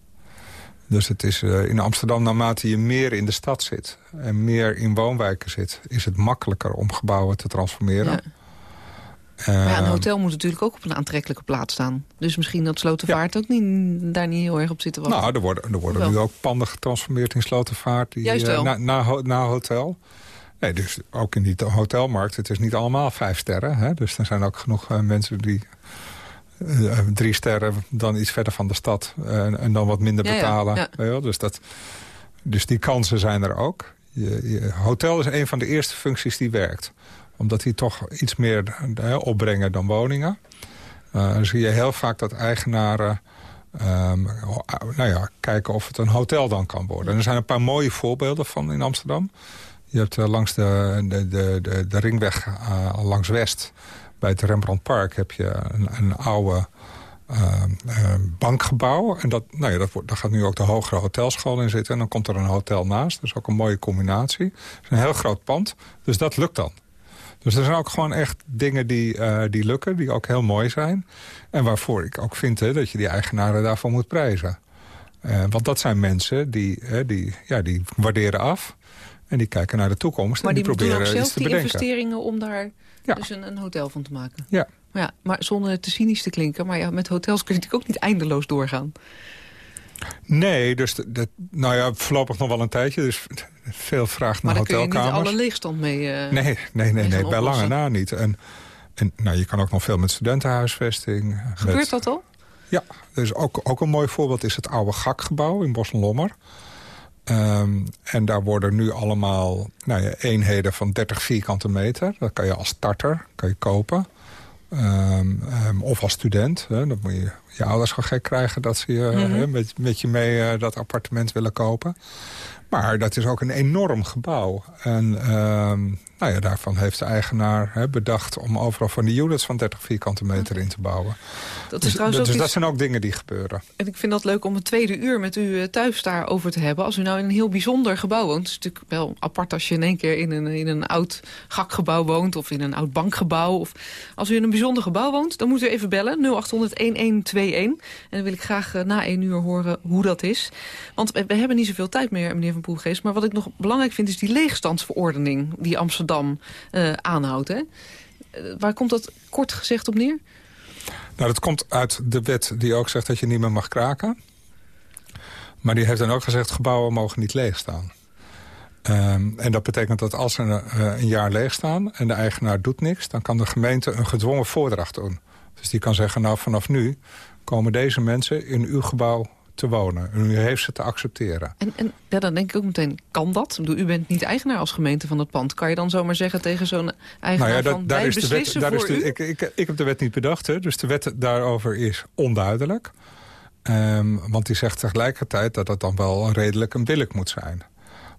Dus het is uh, in Amsterdam, naarmate je meer in de stad zit... en meer in woonwijken zit... is het makkelijker om gebouwen te transformeren. Ja. maar ja, een hotel moet natuurlijk ook op een aantrekkelijke plaats staan. Dus misschien dat Slotervaart ja. ook niet, daar niet heel erg op zit te wachten. Nou, er worden, er worden nu ook panden getransformeerd in Slotervaart. Die, Juist wel. Na, na, na hotel. Nee, dus ook in die hotelmarkt, het is niet allemaal vijf sterren. Hè? Dus er zijn ook genoeg uh, mensen die uh, drie sterren dan iets verder van de stad... Uh, en dan wat minder Ja, ja, betalen. ja. Dus, dat, dus die kansen zijn er ook. Je, je- hotel is een van de eerste functies die werkt. Omdat die toch iets meer eh, opbrengen dan woningen. Eh, dan zie je heel vaak dat eigenaren... ehm, nou ja, kijken of het een hotel dan kan worden. En er zijn een paar mooie voorbeelden van in Amsterdam. Je hebt eh, langs de, de, de, de, ringweg eh, langs West... bij het Rembrandtpark heb je een, een oude eh, bankgebouw. En dat, nou ja, dat daar gaat nu ook de hogere hotelschool in zitten. En dan komt er een hotel naast. Dat is ook een mooie combinatie. Het is een heel groot pand. Dus dat lukt dan. Dus er zijn ook gewoon echt dingen die, die lukken, die ook heel mooi zijn. En waarvoor ik ook vind hè, dat je die eigenaren daarvoor moet prijzen. Want dat zijn mensen die, die, ja, die waarderen af. En die kijken naar de toekomst Maar en die, die, doen ook proberen zelf die bedenken. investeringen om daar Ja. dus een, een hotel van te maken. Ja. Maar, ja, maar zonder te cynisch te klinken. Maar ja, met hotels kun je natuurlijk ook niet eindeloos doorgaan. Nee, dus de- nou ja, voorlopig nog wel een tijdje. Dus veel vraag Maar naar daar kun je niet hotelkamers. alle leegstand mee... eh, Nee, nee, nee, nee bij lange na niet. En, en nou, je kan ook nog veel met studentenhuisvesting. Gebeurt met, dat al? Ja, dus ook, ook een mooi voorbeeld is het oude GAK-gebouw in Bos en Lommer. Ehm, en daar worden nu allemaal nou ja, eenheden van 30 vierkante meter. Dat kan je als starter kan je kopen. Ehm, ehm, of als student. Hè, dan moet je je ouders gewoon gek krijgen dat ze je, Mhm. hè, met, met je mee eh, dat appartement willen kopen. Maar dat is ook een enorm gebouw. En nou ja, daarvan heeft de eigenaar hè, bedacht om overal van die units van 30 vierkante meter in te bouwen. Dat is Dus, trouwens dus ook dat iets... zijn ook dingen die gebeuren. En ik vind dat leuk om een tweede uur met u eh, thuis daarover te hebben. Als u nou in een heel bijzonder gebouw woont. Het is natuurlijk wel apart als je in één keer in een, in een oud gakgebouw woont. Of in een oud bankgebouw. Of als u in een bijzonder gebouw woont, dan moet u even bellen. 0800-1121. En dan wil ik graag eh, na één uur horen hoe dat is. Want we, we hebben niet zoveel tijd meer, meneer Van Poelgeest. Maar wat ik nog belangrijk vind is die leegstandsverordening die Amsterdam eh, aanhoudt. Hè? Eh, waar komt dat kort gezegd op neer? Nou, dat komt uit de wet die ook zegt dat je niet meer mag kraken. Maar die heeft dan ook gezegd, gebouwen mogen niet leeg staan. Ehm, en dat betekent dat als ze een, eh, een jaar leeg staan en de eigenaar doet niks... dan kan de gemeente een gedwongen voordracht doen. Dus die kan zeggen, nou vanaf nu komen deze mensen in uw gebouw te wonen. En u heeft ze te accepteren. En, en ja, dan denk ik ook meteen, kan dat? Ik bedoel, u bent niet eigenaar als gemeente van het pand. Kan je dan zomaar zeggen tegen zo'n eigenaar Nou van... wij de wet, daar is de, ik, ik, ik heb de wet niet bedacht, hè, dus de wet daarover is onduidelijk. Ehm, want die zegt tegelijkertijd dat het dan wel redelijk een billig moet zijn.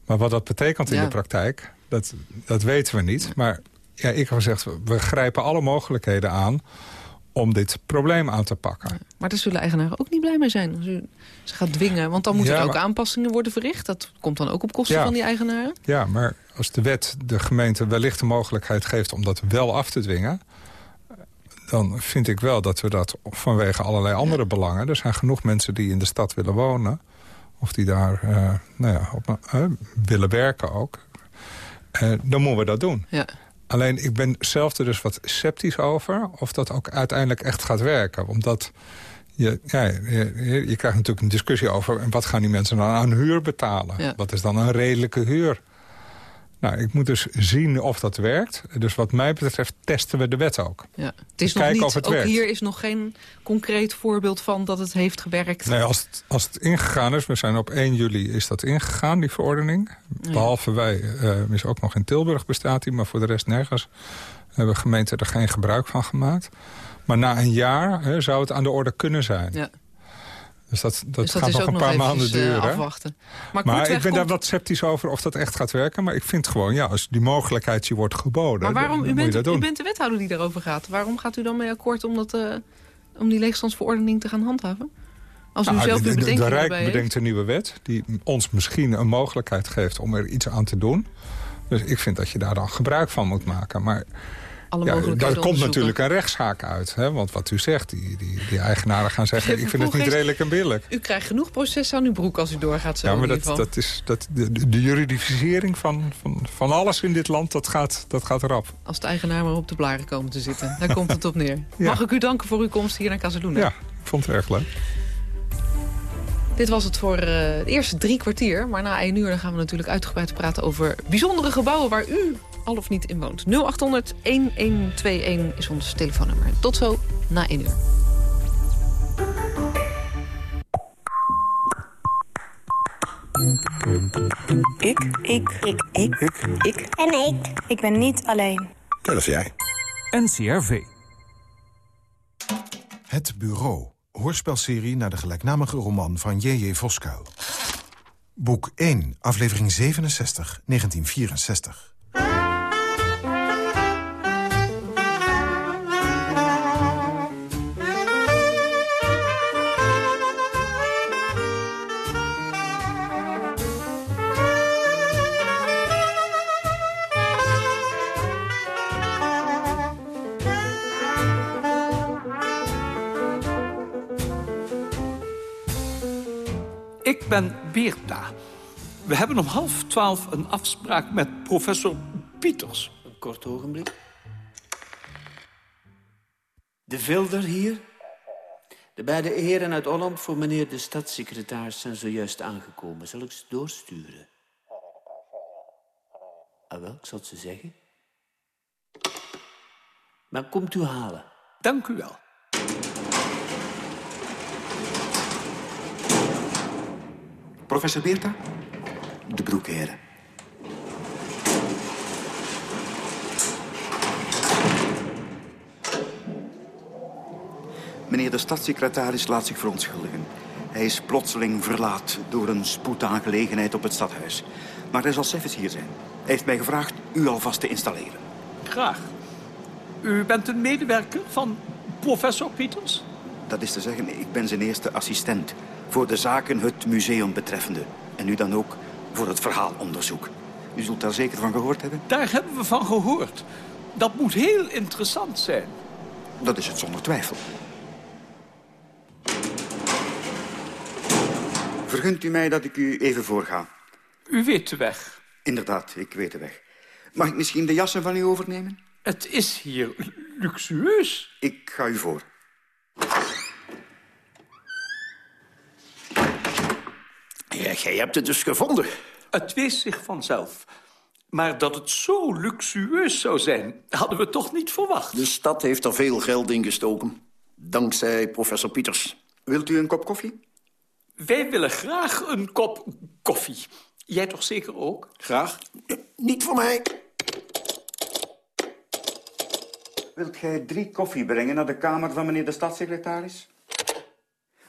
Maar wat dat betekent in Ja. de praktijk, dat, dat weten we niet. Maar ja, ik heb gezegd, we grijpen alle mogelijkheden aan om dit probleem aan te pakken. Maar daar zullen eigenaren ook niet blij mee zijn als u ze gaat dwingen. Want dan moeten Ja, er ook maar- aanpassingen worden verricht. Dat komt dan ook op kosten Ja. van die eigenaren. Ja, maar als de wet de gemeente wellicht de mogelijkheid geeft om dat wel af te dwingen... dan vind ik wel dat we dat vanwege allerlei andere belangen... er zijn genoeg mensen die in de stad willen wonen... of die daar eh, nou ja, op, eh, willen werken ook... Eh, dan moeten we dat doen. Ja. Alleen ik ben zelf er dus wat sceptisch over... of dat ook uiteindelijk echt gaat werken. Omdat je, ja, je, krijgt natuurlijk een discussie over... en wat gaan die mensen dan aan huur betalen? Ja. Wat is dan een redelijke huur? Nou, ik moet dus zien of dat werkt. Dus wat mij betreft testen we de wet ook. Ja. Het is nog niet, of het ook werkt. hier is nog geen concreet voorbeeld van dat het heeft gewerkt. Nee, als het, als het ingegaan is, we zijn op 1 juli is dat ingegaan, die verordening. Behalve wij, eh, is ook nog in Tilburg bestaat die, maar voor de rest nergens hebben gemeenten er geen gebruik van gemaakt. Maar na een jaar hè, zou het aan de orde kunnen zijn. Ja. Dus dat, dat dus dat gaat nog een nog paar maanden eh, duren. afwachten. Maar, ik ben daar wat sceptisch over of dat echt gaat werken. Maar ik vind gewoon, ja, als die mogelijkheid je wordt geboden... Maar waarom, dan, u dan bent, u bent de wethouder die daarover gaat. Waarom gaat u dan mee akkoord om, dat, eh, om die leegstandsverordening te gaan handhaven? Als u Nou, zelf de, uw de, de Rijk heeft. bedenkt een nieuwe wet... die ons misschien een mogelijkheid geeft om er iets aan te doen. Dus ik vind dat je daar dan gebruik van moet maken. Maar alle Ja, mogelijkheden daar komt natuurlijk een rechtszaak uit. Hè? Want wat u zegt, die, die, die eigenaren gaan zeggen... ik vind het niet redelijk en billig. U krijgt genoeg proces aan uw broek als u doorgaat zo Ja, maar dat, dat is, dat, de, de- juridificering van, van, van alles in dit land, dat gaat, dat gaat rap. Als de eigenaar maar op de blaren komen te zitten. Daar komt het op neer. [laughs] Ja. Mag ik u danken voor uw komst hier naar Casaluna? Ja, ik vond het erg leuk. Dit was het voor eh, de eerste drie kwartier. Maar na één uur dan gaan we natuurlijk uitgebreid praten over bijzondere gebouwen waar u al of niet in woont. 0800 1121 is ons telefoonnummer. Tot zo na één uur. Ik. Ik. Ik. Ik. Ik. En ik. Ik ben niet alleen. Dat is jij. NCRV. Het Bureau. Hoorspelserie naar de gelijknamige roman van J.J. Voskuil. Boek 1, aflevering 67, 1964. Ik ben Beerta. We hebben om half twaalf een afspraak met professor Pieters. Een kort ogenblik. De Vilder hier. De beide heren uit Holland voor meneer de stadssecretaris zijn zojuist aangekomen. Zal ik ze doorsturen? Ah wel, ik zal het ze zeggen. Maar komt u halen. Dank u wel. Professor Beerta? De broekheren. Meneer de stadssecretaris laat zich verontschuldigen. Hij is plotseling verlaat door een spoedaangelegenheid op het stadhuis. Maar hij zal zelfs hier zijn. Hij heeft mij gevraagd u alvast te installeren. Graag. U bent een medewerker van professor Pieters? Dat is te zeggen, ik ben zijn eerste assistent... voor de zaken het museum betreffende. En nu dan ook voor het verhaalonderzoek. U zult daar zeker van gehoord hebben? Daar hebben we van gehoord. Dat moet heel interessant zijn. Dat is het zonder twijfel. Vergunt u mij dat ik u even voorga? U weet de weg. Inderdaad, ik weet de weg. Mag ik misschien de jassen van u overnemen? Het is hier luxueus. Ik ga u voor. Jij hebt het dus gevonden. Het wees zich vanzelf. Maar dat het zo luxueus zou zijn, hadden we toch niet verwacht. De stad heeft er veel geld in gestoken. Dankzij professor Pieters. Wilt u een kop koffie? Wij willen graag een kop koffie. Jij toch zeker ook? Graag. Niet voor mij. Wilt gij drie koffie brengen naar de kamer van meneer de stadssecretaris?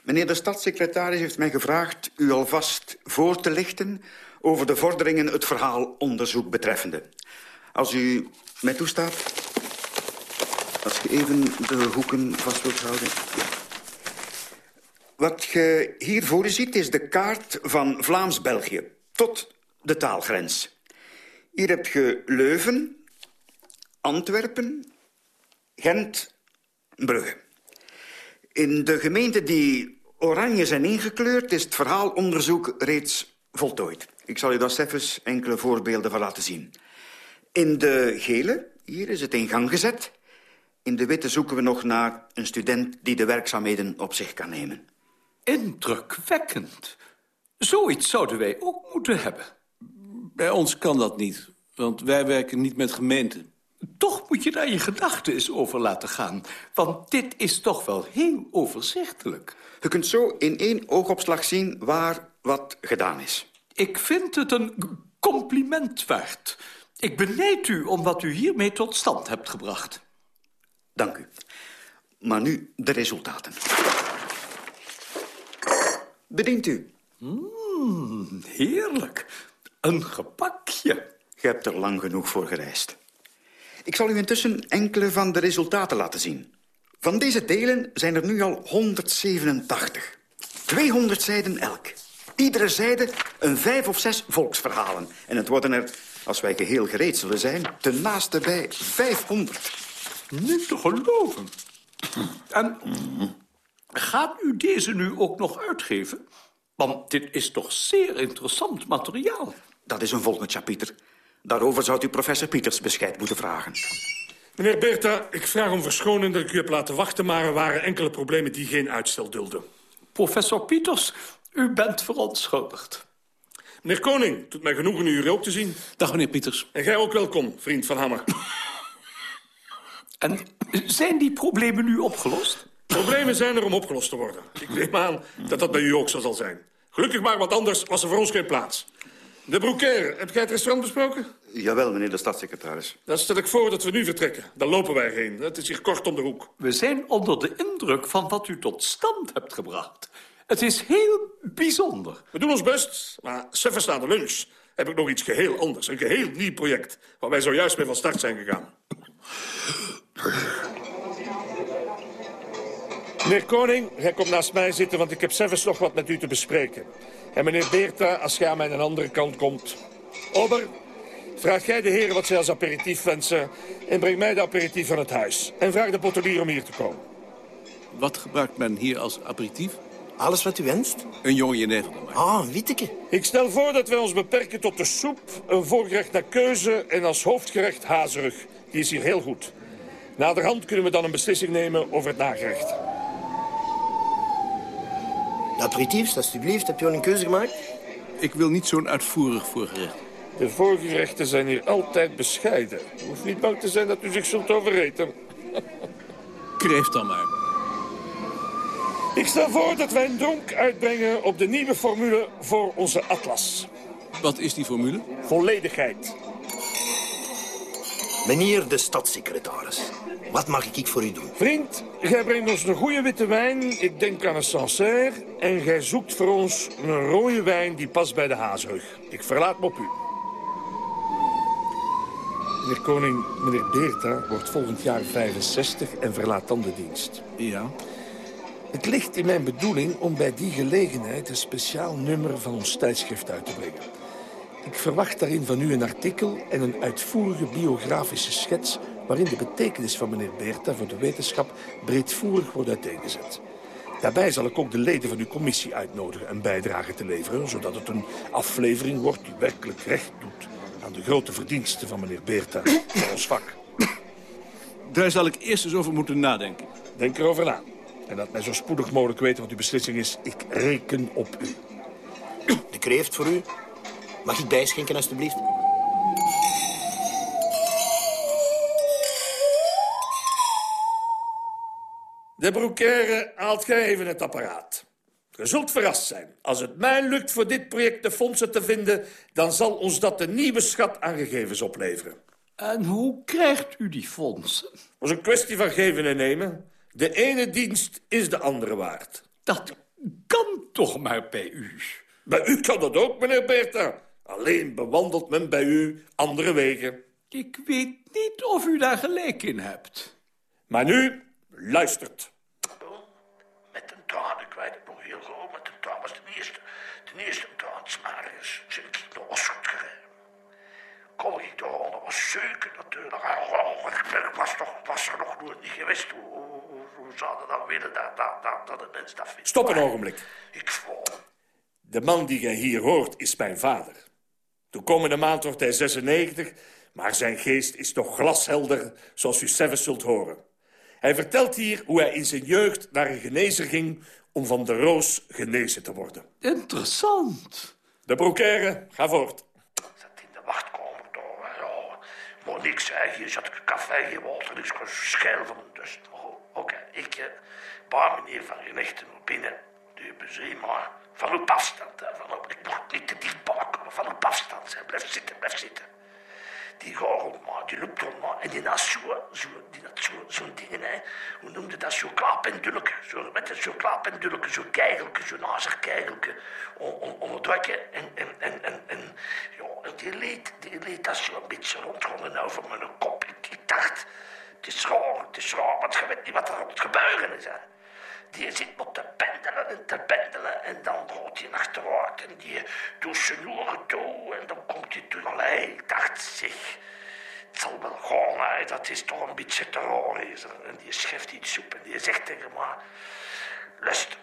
Meneer de stadssecretaris heeft mij gevraagd u alvast voor te lichten... over de vorderingen het verhaalonderzoek betreffende. Als u mij toestaat... Als je even de hoeken vast wilt houden. Wat je hier voor u ziet is de kaart van Vlaams-België. Tot de taalgrens. Hier heb je Leuven, Antwerpen, Gent, Brugge. In de gemeenten die oranje zijn ingekleurd... is het verhaalonderzoek reeds voltooid. Ik zal u daar even enkele voorbeelden van laten zien. In de gele, hier is het in gang gezet. In de witte zoeken we nog naar een student... die de werkzaamheden op zich kan nemen. Indrukwekkend. Zoiets zouden wij ook moeten hebben. Bij ons kan dat niet, want wij werken niet met gemeenten. Toch moet je daar je gedachten eens over laten gaan. Want dit is toch wel heel overzichtelijk. Je kunt zo in één oogopslag zien waar wat gedaan is. Ik vind het een compliment waard. Ik benijd u om wat u hiermee tot stand hebt gebracht. Dank u. Maar nu de resultaten. Bedient u. Mm, heerlijk. Een gebakje. Je hebt er lang genoeg voor gereisd. Ik zal u intussen enkele van de resultaten laten zien. Van deze delen zijn er nu al 187. 200 zijden elk. Iedere zijde een vijf of zes volksverhalen. En het worden er, als wij geheel gereed zullen zijn, ten naaste bij 500. Niet te geloven. En gaat u deze nu ook nog uitgeven? Want dit is toch zeer interessant materiaal. Dat is een volgend chapitre. Daarover zou u professor Pieters bescheid moeten vragen. Meneer Bertha, ik vraag om verschoning dat ik u heb laten wachten... maar er waren enkele problemen die geen uitstel dulden. Professor Pieters, u bent verontschuldigd. Meneer Koning, het doet mij genoegen u hier ook te zien. Dag, meneer Pieters. En jij ook welkom, vriend van Hammer. En zijn die problemen nu opgelost? Problemen zijn er om opgelost te worden. Ik neem aan dat dat bij u ook zo zal zijn. Gelukkig maar, want anders was er voor ons geen plaats. De Broekaire, heb jij het restaurant besproken? Jawel, meneer de staatssecretaris. Dan stel ik voor dat we nu vertrekken. Dan lopen wij heen. Het is hier kort om de hoek. We zijn onder de indruk van wat u tot stand hebt gebracht. Het is heel bijzonder. We doen ons best, maar zelfs na de lunch heb ik nog iets geheel anders. Een geheel nieuw project, waar wij zojuist mee van start zijn gegaan. Meneer Koning, jij komt naast mij zitten, want ik heb zelfs nog wat met u te bespreken. En meneer Beerta, als jij aan mijn andere kant komt. Ober, vraag jij de heren wat zij als aperitief wensen... en breng mij de aperitief van het huis. En vraag de bottelier om hier te komen. Wat gebruikt men hier als aperitief? Alles wat u wenst? Een jonge jenever dan maar. Ah, een witteke. Ik stel voor dat wij ons beperken tot de soep, een voorgerecht naar keuze... en als hoofdgerecht hazerug. Die is hier heel goed. Naderhand kunnen we dan een beslissing nemen over het nagerecht. De aperitiefs, alstublieft. Heb je al een keuze gemaakt? Ik wil niet zo'n uitvoerig voorgerecht. De voorgerechten zijn hier altijd bescheiden. U hoeft niet bang te zijn dat u zich zult overeten. [laughs] Kreef dan maar. Ik stel voor dat wij een dronk uitbrengen op de nieuwe formule voor onze atlas. Wat is die formule? Volledigheid. Meneer de stadssecretaris, wat mag ik voor u doen? Vriend, jij brengt ons een goede witte wijn. Ik denk aan een Sancerre. En jij zoekt voor ons een rode wijn die past bij de haasrug. Ik verlaat me op u. Meneer Koning, meneer Beerta wordt volgend jaar 65 en verlaat dan de dienst. Ja. Het ligt in mijn bedoeling om bij die gelegenheid een speciaal nummer van ons tijdschrift uit te brengen. Ik verwacht daarin van u een artikel en een uitvoerige biografische schets... waarin de betekenis van meneer Beerta voor de wetenschap breedvoerig wordt uiteengezet. Daarbij zal ik ook de leden van uw commissie uitnodigen een bijdrage te leveren... zodat het een aflevering wordt die werkelijk recht doet... aan de grote verdiensten van meneer Beerta voor ons vak. Daar zal ik eerst eens over moeten nadenken. Denk erover na. En dat mij zo spoedig mogelijk weten wat uw beslissing is. Ik reken op u. De kreeft voor u. Mag ik bijschenken, alstublieft? De Broekaire haalt gij even het apparaat. Je zult verrast zijn. Als het mij lukt voor dit project de fondsen te vinden... dan zal ons dat een nieuwe schat aan gegevens opleveren. En hoe krijgt u die fondsen? Het is een kwestie van geven en nemen. De ene dienst is de andere waard. Dat kan toch maar bij u? Bij u kan dat ook, meneer Bertha. Alleen bewandelt men bij u andere wegen. Ik weet niet of u daar gelijk in hebt. Maar nu, luistert. Met een weet het nog heel goed, met een traan was de eerste, de eerste traan smaris. Zit ik goed gereden. Kom ik door, dat was zeker natuurlijk. Oh, ik was, toch, was er nog nooit niet geweest. Hoe, hoe, hoe, zouden dan willen dat, dat, dat, dat een mens dat vindt? Stop een ogenblik. Ik voel. De man die gij hier hoort is mijn vader. De komende maand wordt hij 96, maar zijn geest is toch glashelder, zoals u zelfs zult horen. Hij vertelt hier hoe hij in zijn jeugd naar een genezer ging om van de roos genezen te worden. Interessant. De broekaire, ga voort. Zat in de wachtkamer door. Ja, niks zei. Hier zat ik een café gewold en ik kon schel van een dust. Oh, Oké, ik, eh, paar meneer van gerechten naar binnen. Die bezien maar van op afstand. Hè, van op, ik mocht niet te dicht bakken, van op afstand. Blijf zitten, blijf zitten. Die gorgelt maar, die loopt rond maar. En die had zo'n zo, die zo, zo'n dingen, hè. Hoe noemde dat? Zo'n klaapendulke. Zo, met zo'n klaapendulke, zo'n keigelke, zo'n nazerkeigelke. Onderdrukken. En, en, en, en, en, ja, die leed, die leed dat zo een beetje rondrongen over mijn kop. Ik, ik dacht, het is raar, het is raar, want weet niet wat er aan het gebeuren is, hè. Die zit maar te en te pendelen. En dan gaat hij achteruit en die doet zijn oren toe. En dan komt hij toe. Allee, ik dacht, zeg. Het zal wel gaan, dat is toch een beetje te raar. En die schrijft iets op en die zegt tegen me... Luister,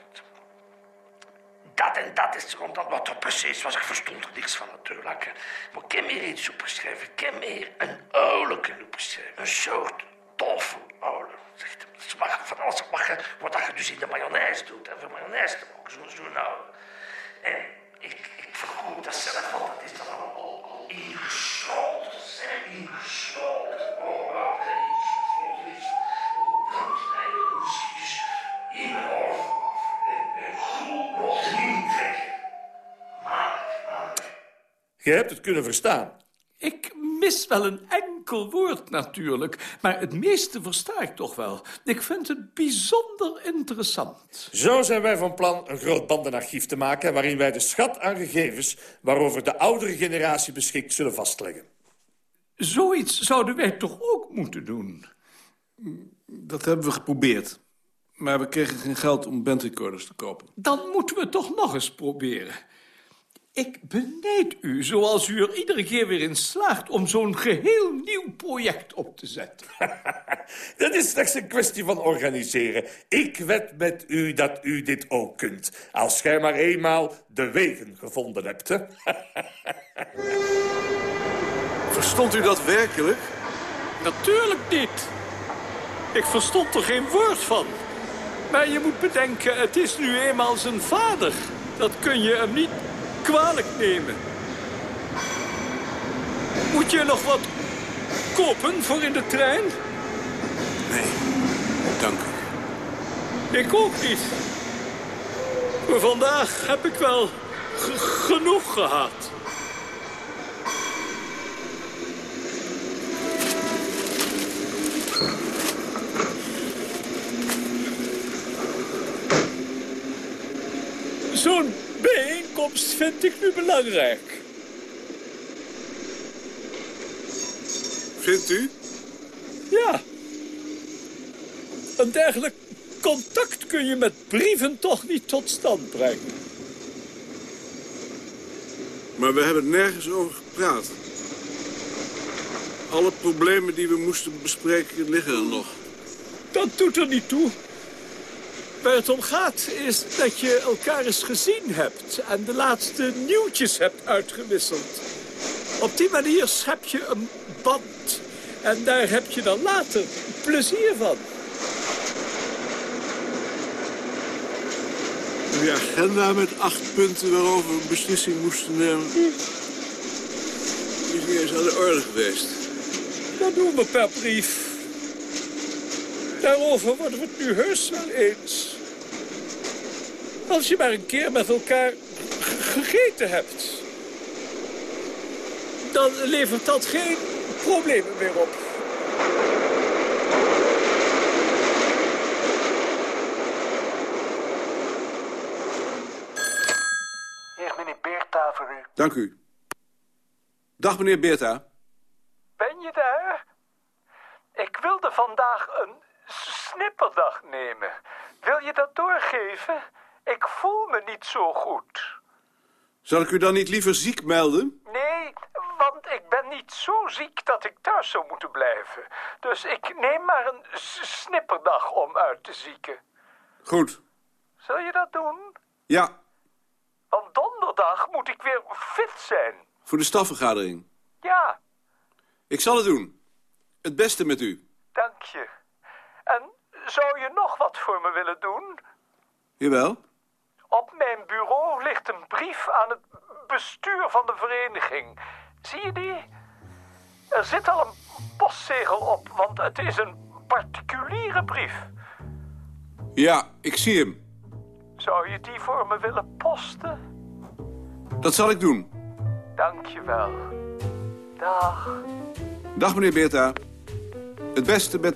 dat en dat is rond dat wat er precies was. Ik verstond er niks van natuurlijk. Maar ik heb hier iets opgeschreven. Ik heb hier een kunnen opgeschreven. Een soort toffe uilen. Zegt hem. Ze mag van alles maken wat je dus in de mayonaise doet. Hè, voor mayonaise te maken. Zo'n zo uil. En ik, ik vergoed dat zelf, want dat is dan allemaal al ingesloten. hè, Ingesloten. Oh, wat is je precies in mijn oor. En goed nog niet trekken. Je hebt het kunnen verstaan. Ik mis wel een enkel woord natuurlijk, maar het meeste versta ik toch wel. Ik vind het bijzonder interessant. Zo zijn wij van plan een groot bandenarchief te maken... waarin wij de schat aan gegevens waarover de oudere generatie beschikt zullen vastleggen. Zoiets zouden wij toch ook moeten doen? Dat hebben we geprobeerd. Maar we kregen geen geld om bandrecorders te kopen. Dan moeten we het toch nog eens proberen. Ik benijd u, zoals u er iedere keer weer in slaagt... om zo'n geheel nieuw project op te zetten. [laughs] Dat is slechts een kwestie van organiseren. Ik wed met u dat u dit ook kunt. Als gij maar eenmaal de wegen gevonden hebt. hè. [laughs] Verstond u dat werkelijk? Natuurlijk niet. Ik verstond er geen woord van. Maar je moet bedenken, het is nu eenmaal zijn vader. Dat kun je hem niet kwalijk nemen. Moet je nog wat kopen voor in de trein? Nee, dank u. Ik ook niet. Voor vandaag heb ik wel genoeg gehad. Zo'n bijeenkomst vind ik nu belangrijk. Vindt u? Ja. Een dergelijk contact kun je met brieven toch niet tot stand brengen. Maar we hebben nergens over gepraat. Alle problemen die we moesten bespreken liggen er nog. Dat doet er niet toe. Waar het om gaat is dat je elkaar eens gezien hebt... en de laatste nieuwtjes hebt uitgewisseld. Op die manier schep je een band. En daar heb je dan later plezier van. Die agenda met acht punten waarover we een beslissing moesten nemen... is niet eens aan de orde geweest. Dat doen we per brief. Daarover worden we het nu heus wel eens. Als je maar een keer met elkaar gegeten hebt... dan levert dat geen problemen meer op. Hier is meneer Beerta voor u. Dank u. Dag, meneer Beerta. Ben je daar? Ik wilde vandaag een snipperdag nemen. Wil je dat doorgeven? Ik voel me niet zo goed. Zal ik u dan niet liever ziek melden? Nee, want ik ben niet zo ziek dat ik thuis zou moeten blijven. Dus ik neem maar een snipperdag om uit te zieken. Goed. Zul je dat doen? Ja, Want donderdag moet ik weer fit zijn. voor de stafvergadering. Ja, Ik zal het doen. Het beste met u. dank je. En zou je nog wat voor me willen doen? Jawel. Op mijn bureau ligt een brief aan het bestuur van de vereniging. Zie je die? Er zit al een postzegel op, want het is een particuliere brief. Ja, ik zie hem. Zou je die voor me willen posten? Dat zal ik doen. Dank je wel. Dag. Dag, meneer Beerta. Het beste met...